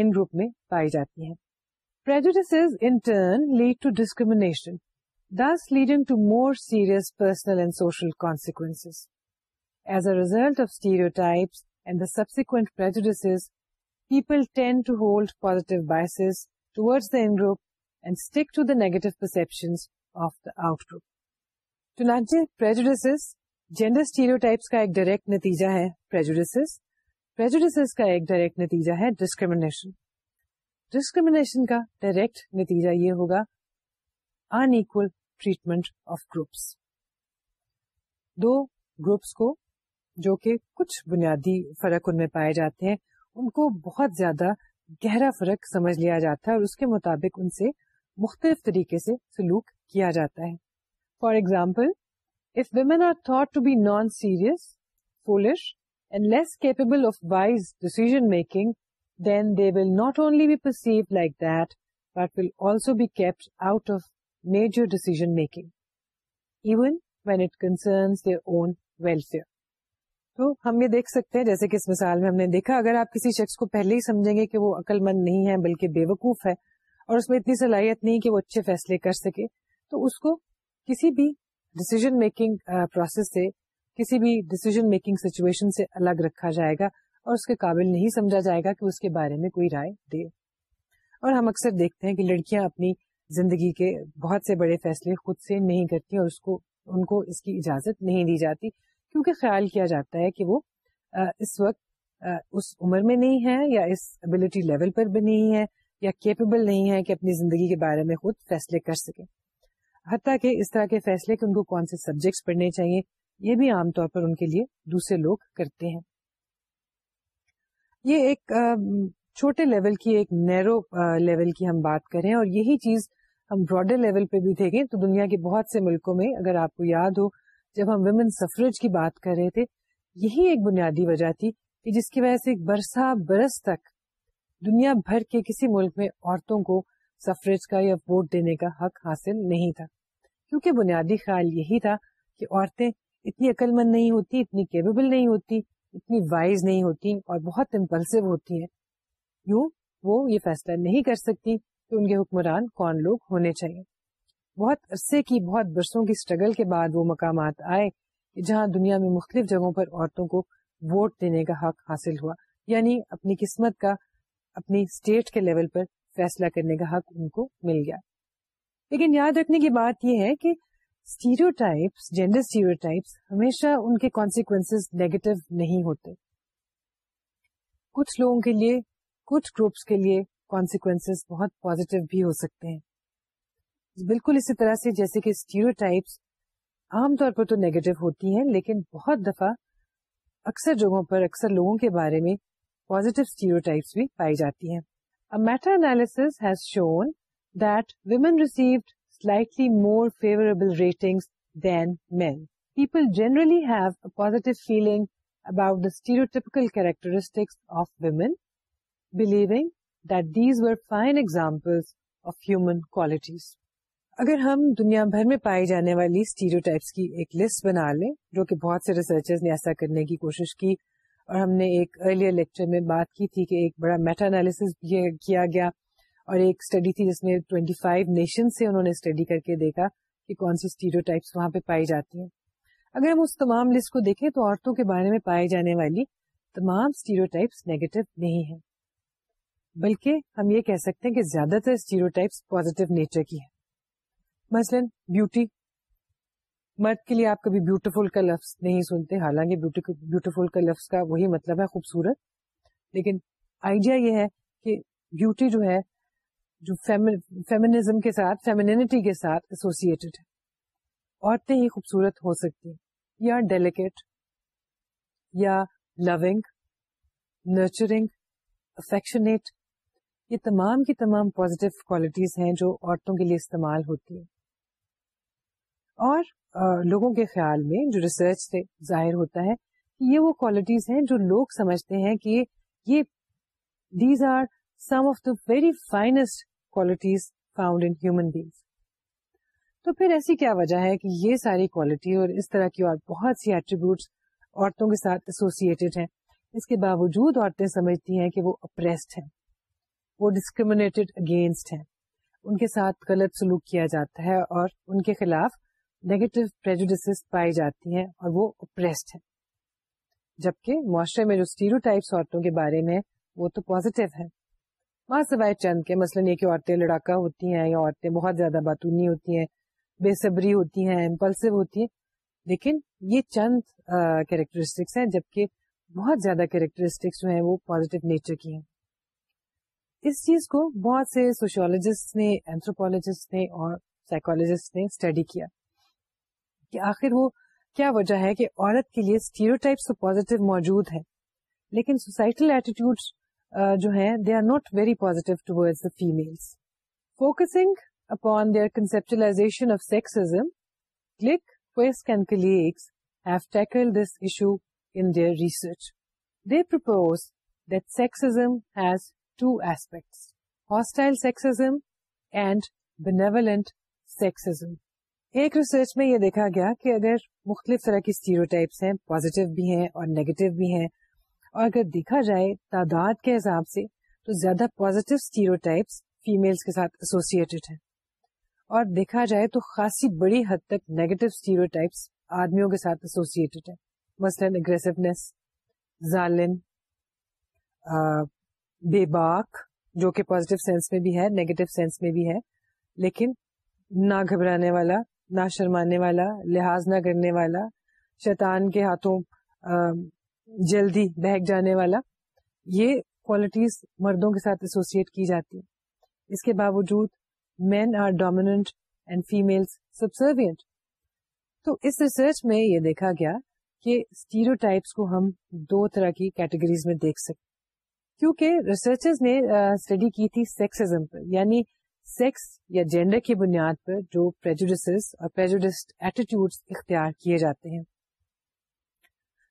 ان گروپ میں پائی جاتی ہیں prejudices in turn lead to discrimination, thus leading to more serious personal and social consequences. As a result of stereotypes and the subject peopled posit bias group and stick to the negative perceptions gender stereotypes کا ایک direct نتیجہ ہے direct نتیجہ ہے ڈسکریم discrimination کا direct نتیجہ یہ ہوگا انکل ٹریٹمنٹ آف گروپس دو گروپس کو جو کہ کچھ بنیادی فرق ان میں پائے جاتے ہیں ان کو بہت زیادہ گہرا فرق سمجھ لیا جاتا ہے اور اس کے مطابق ان سے مختلف طریقے سے سلوک کیا جاتا ہے for example if women are thought to be non serious foolish and less capable of wise decision making then they will not only be perceive like that but will also be kept out of major decision making even when it concerns their own welfare تو ہم یہ دیکھ سکتے ہیں جیسے کہ اس مثال میں ہم نے دیکھا اگر آپ کسی شخص کو پہلے ہی سمجھیں گے کہ وہ عقل مند نہیں ہے بلکہ بے وقوف ہے اور اس میں اتنی صلاحیت نہیں کہ وہ اچھے فیصلے کر سکے تو اس کو کسی بھی ڈسیزن میکنگ پروسیس سے کسی بھی ڈسیزن میکنگ سچویشن سے الگ رکھا جائے گا اور اس کے قابل نہیں سمجھا جائے گا کہ اس کے بارے میں کوئی رائے دے اور ہم اکثر دیکھتے ہیں کہ لڑکیاں اپنی زندگی کے بہت سے بڑے فیصلے خود سے نہیں کرتی اور اس کو ان کو اس کی اجازت نہیں دی جاتی کیونکہ خیال کیا جاتا ہے کہ وہ اس وقت اس عمر میں نہیں ہے یا اس ابلٹی لیول پر بھی نہیں ہے یا کیپیبل نہیں ہے کہ اپنی زندگی کے بارے میں خود فیصلے کر سکے حتیٰ کہ اس طرح کے فیصلے کہ ان کو کون سے سبجیکٹس پڑھنے چاہیے یہ بھی عام طور پر ان کے لیے دوسرے لوگ کرتے ہیں یہ ایک چھوٹے لیول کی ایک نیرو لیول کی ہم بات کریں اور یہی چیز ہم براڈر لیول پہ بھی دیکھیں تو دنیا کے بہت سے ملکوں میں اگر آپ کو یاد ہو جب ہم ویمن سفریج کی بات کر رہے تھے یہی ایک بنیادی وجہ تھی کہ جس کی وجہ سے برسا برس تک دنیا بھر کے کسی ملک میں عورتوں کو کا یا ووٹ دینے کا حق حاصل نہیں تھا کیونکہ بنیادی خیال یہی تھا کہ عورتیں اتنی عقل مند نہیں ہوتی اتنی کیپیبل نہیں ہوتی اتنی وائز نہیں ہوتی اور بہت امپلسو ہوتی ہیں یوں وہ یہ فیصلہ نہیں کر سکتی کہ ان کے حکمران کون لوگ ہونے چاہیے بہت عرصے کی بہت برسوں کی اسٹرگل کے بعد وہ مقامات آئے جہاں دنیا میں مختلف جگہوں پر عورتوں کو ووٹ دینے کا حق حاصل ہوا یعنی اپنی قسمت کا اپنی اسٹیٹ کے لیول پر فیصلہ کرنے کا حق ان کو مل گیا لیکن یاد رکھنے کی بات یہ ہے کہ stereo stereotypes types gender ہمیشہ ان کے کانسیکوینس نیگیٹو نہیں ہوتے کچھ لوگوں کے لیے کچھ گروپس کے لیے کانسیکوینس بہت پازیٹو بھی ہو سکتے ہیں بالکل اسی طرح سے جیسے کہ اسٹیریوٹائپس عام طور پر تو نیگیٹو ہوتی ہیں لیکن بہت دفعہ اکثر جگہوں پر اکثر لوگوں کے بارے میں ٹائپس بھی پائی جاتی ہیں meta has shown that women received slightly more favourable rating than men people generally have a positive feeling about the stereotypical characteristics of women believing that these were fine example of human qualities اگر ہم دنیا بھر میں پائی جانے والی types کی ایک list بنا لیں جو کہ بہت سے ریسرچر نے ایسا کرنے کی کوشش کی اور ہم نے ایک ارلیئر لیکچر میں بات کی تھی کہ ایک بڑا میٹا انالیس کیا گیا اور ایک اسٹڈی تھی جس میں ٹوینٹی فائیو نیشن سے انہوں نے اسٹڈی کر کے دیکھا کہ کون سی ٹائپس وہاں پہ پائی جاتی ہیں اگر ہم اس تمام لسٹ کو دیکھیں تو عورتوں کے بارے میں پائے جانے والی تمام اسٹیریو ٹائپس نیگیٹو نہیں ہیں بلکہ ہم یہ کہہ سکتے ہیں کہ زیادہ تر اسٹیریوٹائپس پازیٹیو نیچر کی ہیں مثلاً بیوٹی مرد کے لیے آپ کبھی بیوٹیفل کا لفظ نہیں سنتے حالانکہ بیوٹیفل کا لفظ کا وہی مطلب ہے خوبصورت لیکن آئیڈیا یہ ہے کہ بیوٹی جو ہے جو فیمنزم کے ساتھ فیمنٹی کے ساتھ ایسوسیٹڈ ہے عورتیں ہی خوبصورت ہو سکتی ہیں یا ڈیلیکیٹ یا لونگ نرچرنگ افیکشنیٹ یہ تمام کی تمام پازیٹیو کوالٹیز ہیں جو عورتوں کے لیے استعمال ہوتی ہیں اور لوگوں کے خیال میں جو ریسرچ سے ظاہر ہوتا ہے یہ وہ کوالٹیز ہیں جو لوگ سمجھتے ہیں کہ یہ these are some of the very finest qualities found in human تو پھر ایسی کیا وجہ ہے کہ یہ ساری کوالٹی اور اس طرح کی اور بہت سی ایٹریبیوٹ عورتوں کے ساتھ ایسوسیٹیڈ ہیں اس کے باوجود عورتیں سمجھتی ہیں کہ وہ اپریسڈ ہیں وہ ڈسکریمنیٹڈ اگینسٹ ہیں ان کے ساتھ غلط سلوک کیا جاتا ہے اور ان کے خلاف نیگیٹو نیگیٹوس پائی جاتی ہیں اور وہ اپریسڈ ہیں جبکہ معاشرے میں جو اسٹیرو ٹائپس عورتوں کے بارے میں وہ تو پوزیٹو ہے وہاں سوائے چند کے مثلاً عورتیں لڑاکا ہوتی ہیں یا عورتیں بہت زیادہ باتونی ہوتی ہیں بے صبری ہوتی ہیں امپلسو ہوتی ہیں لیکن یہ چند کیریکٹرسٹکس ہیں جبکہ بہت زیادہ کیریکٹرسٹکس جو ہیں وہ پازیٹو نیچر کی ہیں اس چیز کو بہت سے سوشولوجسٹ نے اینتھروپالوجسٹ نے اور سائیکولوجسٹ نے اسٹڈی کیا کہ آخر وہ کیا وجہ ہے کہ عورت کے لیے تو پوزیٹو موجود ہے لیکن سوسائٹل ایٹیٹیوڈ جو ہیں they are not very positive females focusing upon their conceptualization of sexism Glick Pearce can colleagues this issue research they propose that sexism has two aspects hostile sexism and benevolent sexism ایک research میں یہ دیکھا گیا کہ اگر مختلف طرح کی اسٹیریوٹائپس ہیں پوزیٹو بھی ہیں اور نیگیٹو بھی ہیں اور اگر دیکھا جائے تعداد کے حساب سے تو زیادہ پوزیٹو اسٹیریوٹائپس فیمل کے ساتھ ایسوسیٹیڈ ہیں اور دیکھا جائے تو خاصی بڑی حد تک نیگیٹو اسٹیریوٹائپس آدمیوں کے ساتھ ایسوسیٹیڈ ہیں مثلاً اگریسونیس ظالم بے باک جو کہ پوزیٹو سینس میں بھی ہے نیگیٹو سینس میں بھی ہے لیکن نہ گھبرانے والا نہ شرمانے والا لحاظ نہ کرنے والا شیطان کے ہاتھوں جلدی بہک جانے والا یہ کوالٹیز مردوں کے ساتھ ایسوسیٹ کی جاتی ہیں اس کے باوجود men are dominant and female subservient تو اس ریسرچ میں یہ دیکھا گیا کہ ٹائپس کو ہم دو طرح کی کیٹیگریز میں دیکھ سکتے کیونکہ ریسرچرز نے اسٹڈی کی تھی سیکسم پر یعنی سیکس یا جینڈر کی بنیاد پر جو پریجوڈس اور پریجوڈسڈ ایٹیٹیوڈس اختیار کیے جاتے ہیں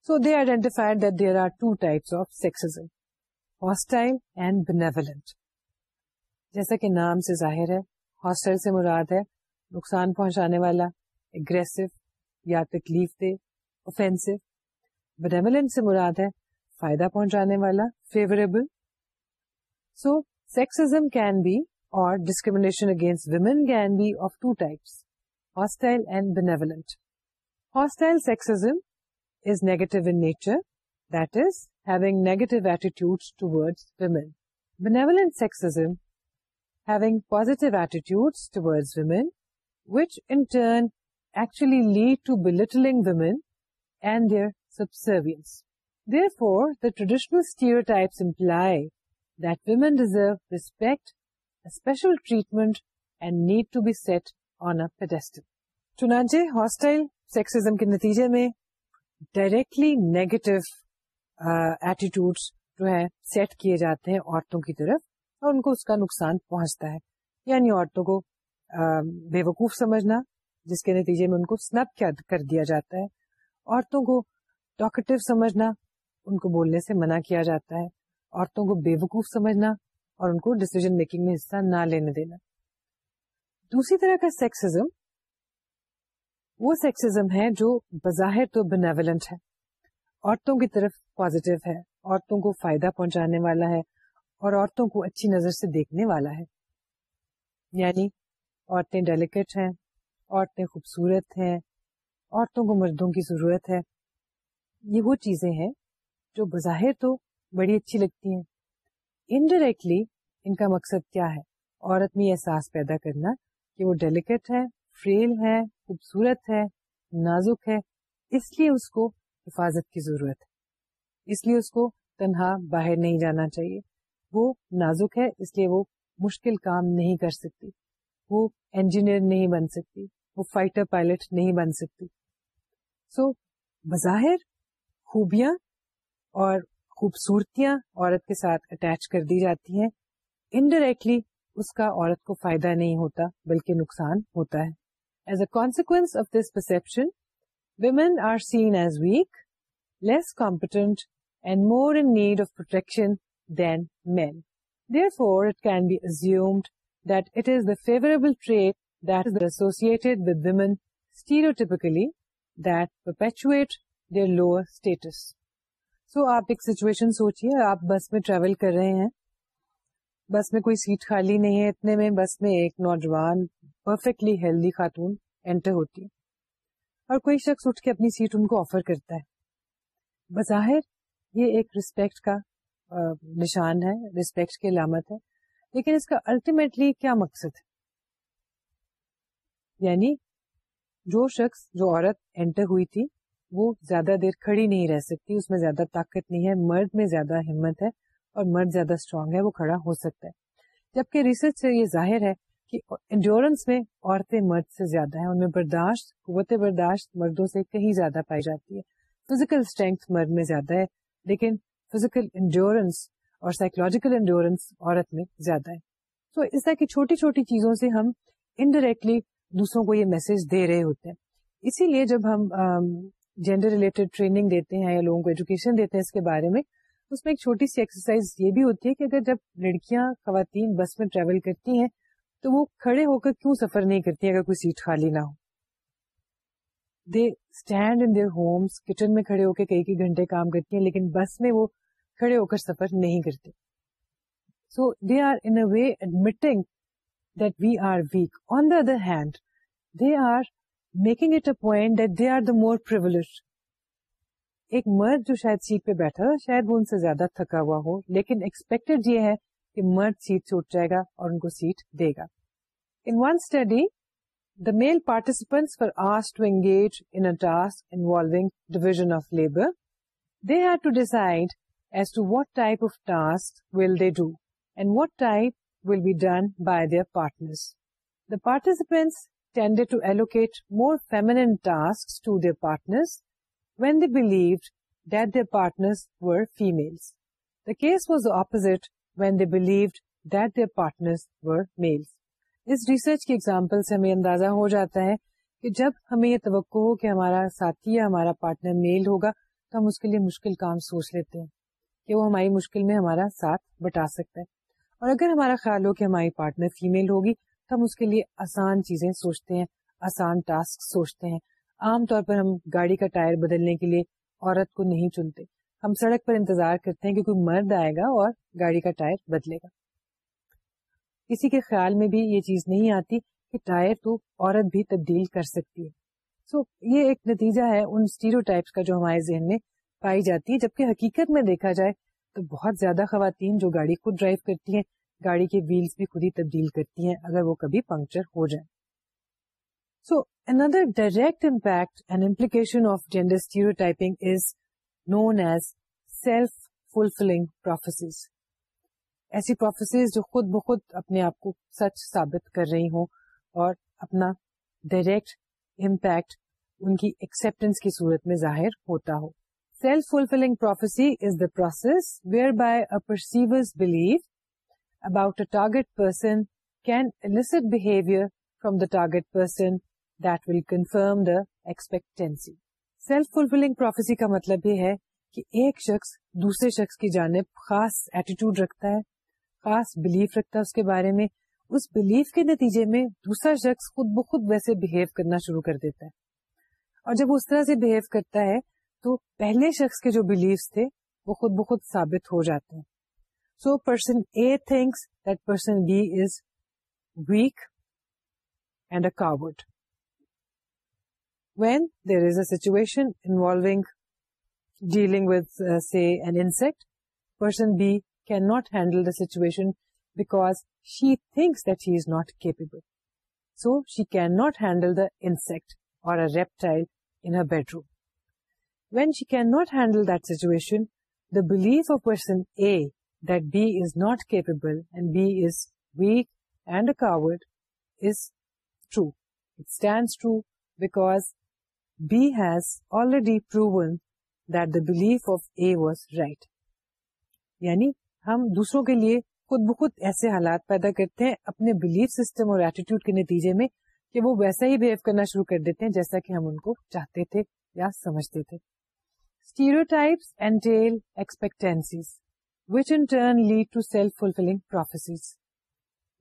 so they identified that there are two types of sexism hostile and benevolent جیسا کہ نام سے ظاہر ہے ہاسٹائل سے مراد ہے نقصان پہنچانے والا اگریسو یا تکلیف دہ اوفینسو بینیولنٹ سے مراد ہے فائدہ پہنچانے والا favourable so sexism can be اور discrimination against two types hostile sexism is negative which in turn actually lead to belittling women and their traditional therefore the traditional deserve respect special treatment and need to be set on once چنانچہ hostile sexism کے نتیجے میں directly negative جو ہے set کیے جاتے ہیں عورتوں کی طرف اور ان کو اس کا نقصان پہنچتا ہے یعنی عورتوں کو بے وقوف سمجھنا جس کے نتیجے میں ان کو سنپ کیا کر دیا جاتا ہے عورتوں کو ٹاکٹو سمجھنا ان کو بولنے سے منع کیا جاتا ہے عورتوں کو بے وقوف سمجھنا اور ان کو ڈسیزن میکنگ میں حصہ نہ لینے دینا دوسری طرح کا سیکسم وہ سیکسم ہے جو بظاہر تو بینیولنٹ ہے عورتوں کی طرف ہے عورتوں کو فائدہ پہنچانے والا ہے اور عورتوں کو اچھی نظر سے دیکھنے والا ہے یعنی عورتیں ڈیلیکیٹ ہیں عورتیں خوبصورت ہیں عورتوں کو مردوں کی ضرورت ہے یہ وہ چیزیں ہیں جو بظاہر تو بڑی اچھی لگتی ہیں انڈائریکٹلی ان کا مقصد کیا ہے عورت میں احساس پیدا کرنا کہ وہ ڈیلیکیٹ ہے فریل ہے خوبصورت ہے نازک ہے اس لیے اس کو حفاظت کی ضرورت ہے اس لیے اس کو تنہا باہر نہیں جانا چاہیے وہ نازک ہے اس لیے وہ مشکل کام نہیں کر سکتی وہ انجینئر نہیں بن سکتی وہ فائٹر پائلٹ نہیں بن سکتی سو so, بظاہر خوبیاں اور خوبصورتیاں عورت کے ساتھ اٹیچ کر دی جاتی ہیں انڈائریکٹلی اس کا عورت کو فائدہ نہیں ہوتا بلکہ نقصان ہوتا ہے as a consequence of this perception women are seen as weak less competent and more in need of protection than men therefore it can be assumed that it is the favourable treat that is associated with women stereotypically that perpetuate their lower status so آپ ایک situation سوچیے آپ بس میں travel کر رہے ہیں بس میں کوئی سیٹ خالی نہیں ہے اتنے میں بس میں ایک نوجوان پرفیکٹلی ہیلدی خاتون انٹر ہوتی ہے اور کوئی شخص اٹھ کے اپنی سیٹ ان کو آفر کرتا ہے بظاہر یہ ایک رسپیکٹ کا نشان ہے رسپیکٹ کی علامت ہے لیکن اس کا الٹیمیٹلی کیا مقصد ہے یعنی جو شخص جو عورت انٹر ہوئی تھی وہ زیادہ دیر کھڑی نہیں رہ سکتی اس میں زیادہ طاقت نہیں ہے مرد میں زیادہ ہمت ہے اور مرد زیادہ اسٹرانگ ہے وہ کھڑا ہو سکتا ہے جبکہ ریسرچ سے یہ ظاہر ہے کہ انڈیورنس میں عورتیں مرد سے زیادہ ہیں ان میں برداشت قوت برداشت مردوں سے کہیں زیادہ پائی جاتی ہے فزیکل اسٹرینگ مرد میں زیادہ ہے لیکن فزیکل انڈیورنس اور سائیکولوجیکل انڈیورنس عورت میں زیادہ ہے تو اس طرح کی چھوٹی چھوٹی چیزوں سے ہم انڈائریکٹلی دوسروں کو یہ میسج دے رہے ہوتے ہیں اسی لیے جب ہم جینڈر ریلیٹڈ ٹریننگ دیتے ہیں یا لوگوں کو ایجوکیشن دیتے ہیں اس اس کے بارے میں میں ایک چھوٹی سی ایکسرسائز یہ بھی ہوتی ہے کہ اگر جب لڑکیاں خواتین بس میں ٹریول کرتی ہیں تو وہ کھڑے ہو کر کیوں سفر نہیں کرتی اگر کوئی سیٹ خالی نہ ہو they stand in their homes kitchen میں کھڑے ہو کے کئی کئی گھنٹے کام کرتی ہیں لیکن بس میں وہ کھڑے ہو کر سفر نہیں کرتے so they are in way admitting that we are weak on the other hand they are making it a point ایک مرد جو شاید سیٹ پہ بیٹھا لیکن ایکسپیکٹڈ یہ ہے کہ مرد سیٹ اٹھ جائے گا اور male participants for us involving division of labour they to decide as to what type of task will they do and what type will be done by their the participants ہمیں اندازہ ہو جاتا ہے کہ جب ہمیں یہ توقع ہو کہ ہمارا ساتھی یا ہمارا پارٹنر میل ہوگا تو ہم اس کے لیے مشکل کام سوچ لیتے ہیں کہ وہ ہماری مشکل میں ہمارا ساتھ بٹا سکتا ہے اور اگر ہمارا خیال ہو کہ ہماری پارٹنر فیمیل ہوگی ہم اس کے لیے آسان چیزیں سوچتے ہیں آسان ٹاسک سوچتے ہیں عام طور پر ہم گاڑی کا ٹائر بدلنے کے لیے عورت کو نہیں چنتے ہم سڑک پر انتظار کرتے ہیں کہ کوئی مرد آئے گا اور گاڑی کا ٹائر بدلے گا کسی کے خیال میں بھی یہ چیز نہیں آتی کہ ٹائر تو عورت بھی تبدیل کر سکتی ہے سو so, یہ ایک نتیجہ ہے ان اسٹیرو ٹائپس کا جو ہمارے ذہن میں پائی جاتی ہے جبکہ حقیقت میں دیکھا جائے تو بہت زیادہ خواتین جو گاڑی خود ڈرائیو کرتی ہیں گاڑی کے ویلس بھی خود ہی تبدیل کرتی ہیں اگر وہ کبھی پنکچر ہو جائیں so indirect impact and implication of gender is known as self fulfilling ایسی پروفیسز جو خود بخود اپنے آپ کو سچ ثابت کر رہی ہوں اور اپنا ڈائریکٹ امپیکٹ ان کی ایکسپٹینس کی صورت میں ظاہر ہوتا ہو self fulfilling prophecy is the process whereby a perceivers believe about person caused behaviour from the target person confirm the expectancy self fulfilling کا مطلب یہ ہے کہ ایک شخص دوسرے شخص کی جانب خاص ایٹی رکھتا ہے خاص بلیف رکھتا ہے اس کے بارے میں اس بلیف کے نتیجے میں دوسرا شخص خود بخود ویسے بہیو کرنا شروع کر دیتا ہے اور جب اس طرح سے بہیو کرتا ہے تو پہلے شخص کے جو بلیفس تھے وہ خود بخود ثابت ہو جاتے ہیں So person A thinks that person B is weak and a coward. When there is a situation involving dealing with, uh, say, an insect, person B cannot handle the situation because she thinks that she is not capable. So she cannot handle the insect or a reptile in her bedroom. When she cannot handle that situation, the belief of person A that B B B is is is not capable and and weak a coward true. true It stands because has already proven that the belief of A was right. یعنی ہم دوسروں کے لیے خود بخود ایسے حالات پیدا کرتے ہیں اپنے بلیف سسٹم اور ایٹیٹیوڈ کے نتیجے میں کہ وہ ویسا ہی بہیو کرنا شروع کر دیتے جیسا کہ ہم ان کو چاہتے تھے یا سمجھتے تھے which in turn lead to self-fulfilling prophecies.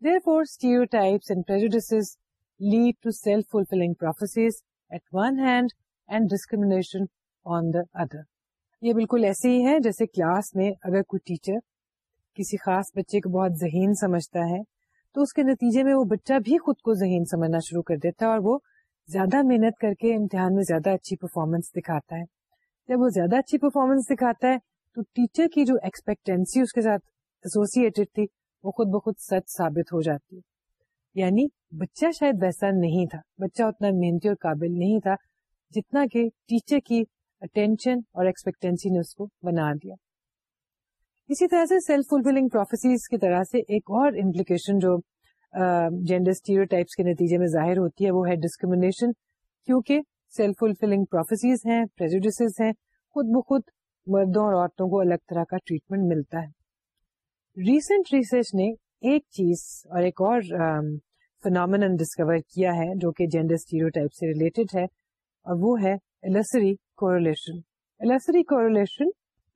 Therefore, stereotypes and prejudices lead to self-fulfilling prophecies at one hand and discrimination on the other. یہ بالکل ایسے ہی ہے جیسے کلاس میں اگر کوئی ٹیچر کسی خاص بچے کو بہت ذہین سمجھتا ہے تو اس کے نتیجے میں وہ بچہ بھی خود کو ذہین سمجھنا شروع کر دیتا ہے اور وہ زیادہ محنت کر کے امتحان میں زیادہ اچھی پرفارمنس دکھاتا ہے جب وہ زیادہ اچھی پرفارمنس دکھاتا ہے تو ٹیچر کی جو ایکسپیکٹینسی اس کے ساتھ ایسوسیڈ تھی وہ خود بخود سچ ثابت ہو جاتی یعنی بچہ شاید ویسا نہیں تھا بچہ اتنا محنتی اور قابل نہیں تھا جتنا کہ ٹیچر کی اٹینشن اور ایکسپیکٹینسی نے اس کو بنا دیا اسی طرح سے سیلف فلفلنگ پروفیسیز کی طرح سے ایک اور امپلیکیشن جو جینڈر اسٹیریو ٹائپس کے نتیجے میں ظاہر ہوتی ہے وہ ہے ڈسکریمنیشن کیونکہ سیلف فلفلنگ پروفیسیز ہیں ہیں خود بخود مردوں اور عورتوں کو الگ طرح کا ٹریٹمنٹ ملتا ہے ریسنٹ ریسرچ نے ایک چیز اور ایک اور فنام ڈسکور کیا ہے جو کہ جینڈر اسٹیریوٹائپ سے ریلیٹڈ ہے اور وہ ہے illusory correlation illusory correlation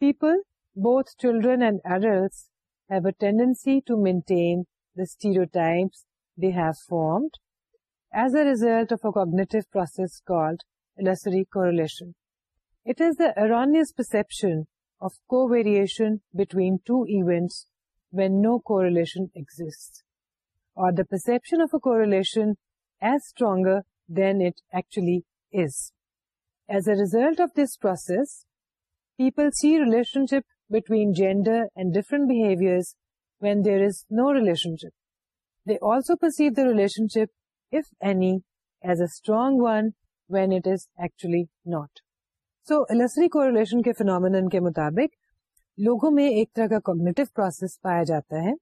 people both children and adults they have formed as a result of cognitive process illusory correlation It is the erroneous perception of covariation between two events when no correlation exists, or the perception of a correlation as stronger than it actually is. As a result of this process, people see relationship between gender and different behaviors when there is no relationship. They also perceive the relationship, if any, as a strong one when it is actually not. So illusory correlation کے phenomenon کے مطابق لوگوں میں ایک طرح کا cognitive process پایا جاتا ہے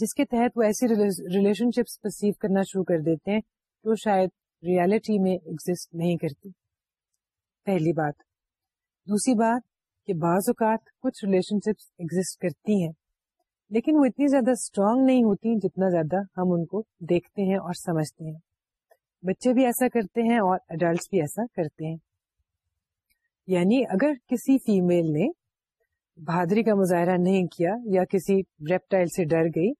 جس کے تحت وہ ایسی ریلیشن شپس پرسیو کرنا شروع کر دیتے ہیں جو شاید ریالٹی میں ایگزٹ نہیں کرتی پہلی بات دوسری بات کہ بعض اوقات کچھ ریلیشن شپس ایگزٹ کرتی ہیں لیکن وہ اتنی زیادہ اسٹرانگ نہیں ہوتی جتنا زیادہ ہم ان کو دیکھتے ہیں اور سمجھتے ہیں بچے بھی ایسا کرتے ہیں اور اڈلٹس بھی ایسا کرتے ہیں یعنی اگر کسی فیمل نے بہادری کا مظاہرہ نہیں کیا یا کسی ریپٹائل سے ڈر گئی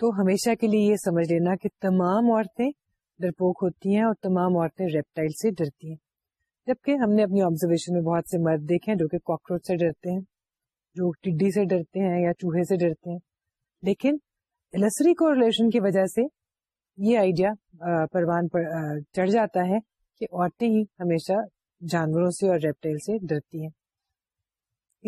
تو ہمیشہ کے لیے یہ سمجھ لینا کہ تمام عورتیں ڈرپوک ہوتی ہیں اور تمام عورتیں ریپٹائل سے ڈرتی ہیں جبکہ ہم نے اپنی آبزرویشن میں بہت سے مرد دیکھے ہیں جو کہ کاکروچ سے ڈرتے ہیں جو ٹڈی سے ڈرتے ہیں یا چوہے سے ڈرتے ہیں لیکن السری کو ریلیشن کی وجہ سے یہ آئیڈیا پروان پر چڑھ جاتا ہے کہ عورتیں ہی ہمیشہ جانوروں سے اور ریپٹائل سے ڈرتی ہیں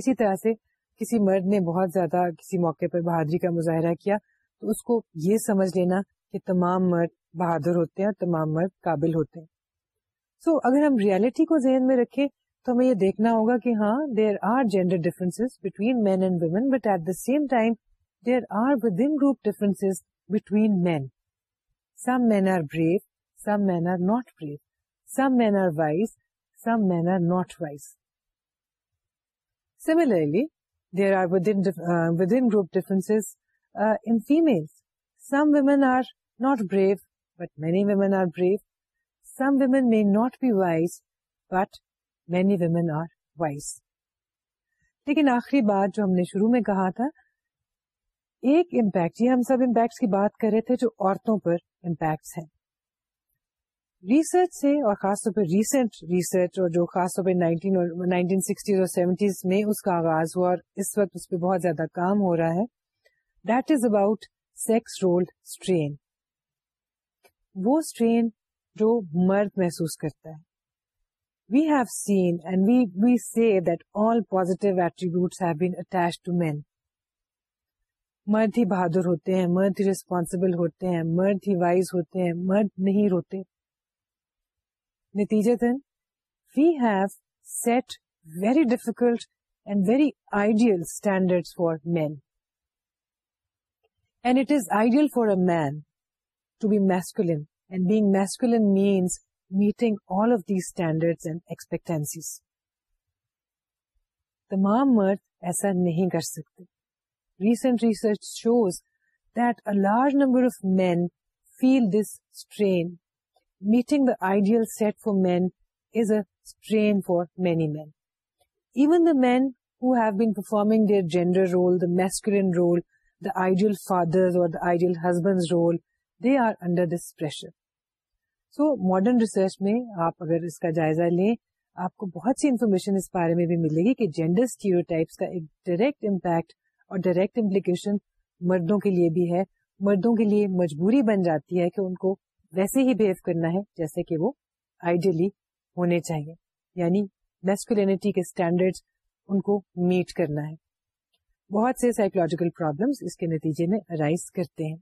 اسی طرح سے کسی مرد نے بہت زیادہ کسی موقع پر بہادری کا مظاہرہ کیا تو اس کو یہ سمجھ لینا کہ تمام مرد بہادر ہوتے ہیں اور تمام مرد قابل ہوتے ہیں سو so, اگر ہم ریالٹی کو ذہن میں رکھے تو ہمیں یہ دیکھنا ہوگا کہ ہاں there are gender difference between men and but at the same time there are within group difference between men some men are brave some men are not brave some men are wise some men are not wise similarly there are within group difference in female some women are not brave but many women are brave some women may not be wise but many women are wise لیکن آخری بات جو ہم نے شروع میں کہا تھا ایک امپیکٹ یہ ہم سب امپیکٹس کی بات کر رہے تھے جو عورتوں پر امپیکٹس ہیں ریسرچ سے اور خاص طور پہ ریسنٹ ریسرچ اور جو خاص طور پہ نائنٹین سکسٹیز اور سیونٹیز میں اس کا آغاز ہوا اور اس وقت اس پہ بہت زیادہ کام ہو رہا ہے that is about sex role strain وہ اسٹرین جو مرد محسوس کرتا ہے we have seen and we we see that all positive have been attach to men مرد ہی بہادر ہوتے ہیں مرد ہی ریسپانسبل ہوتے ہیں مرد ہی وائز ہوتے ہیں مرد نہیں روتے نتیجے then we have set very difficult and very ideal standard for men and it is ideal for a man to be masculine and being masculine means meeting all of these standard and expectancies تمام مرد ایسا نہیں کر سکتے recent research shows that a large number of men feel this strain meeting the ideal set for men is a man performing gender role role ideal father they are under so modern research میں آپ اگر اس کا جائزہ لیں آپ کو بہت سی information اس بارے میں بھی ملے گی کہ جینڈر اسٹیئر کا ایک ڈائریکٹ امپیکٹ اور ڈائریکٹ امپلیکیشن مردوں کے لیے بھی ہے مردوں کے لیے مجبوری بن جاتی ہے کہ ان کو ویسے ہی بہیو کرنا ہے جیسے کہ وہ آئیڈیلی ہونے چاہیے یعنی میسکولینٹی کے اسٹینڈرڈ ان کو میٹ کرنا ہے بہت سے سائیکولوجیکل پرابلمس اس کے نتیجے میں ارائز کرتے ہیں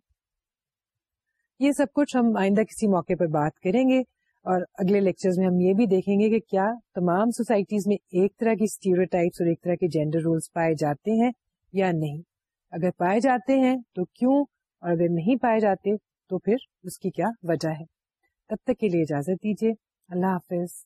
یہ سب کچھ ہم آئندہ کسی موقع پر بات کریں گے اور اگلے لیکچرز میں ہم یہ بھی دیکھیں گے کہ کیا تمام سوسائٹیز میں ایک طرح کی اور ایک طرح کے جینڈر رولس پائے جاتے ہیں یا نہیں اگر پائے جاتے ہیں تو کیوں اور اگر نہیں پائے جاتے تو پھر اس کی کیا وجہ ہے تب تک کے لیے اجازت دیجیے اللہ حافظ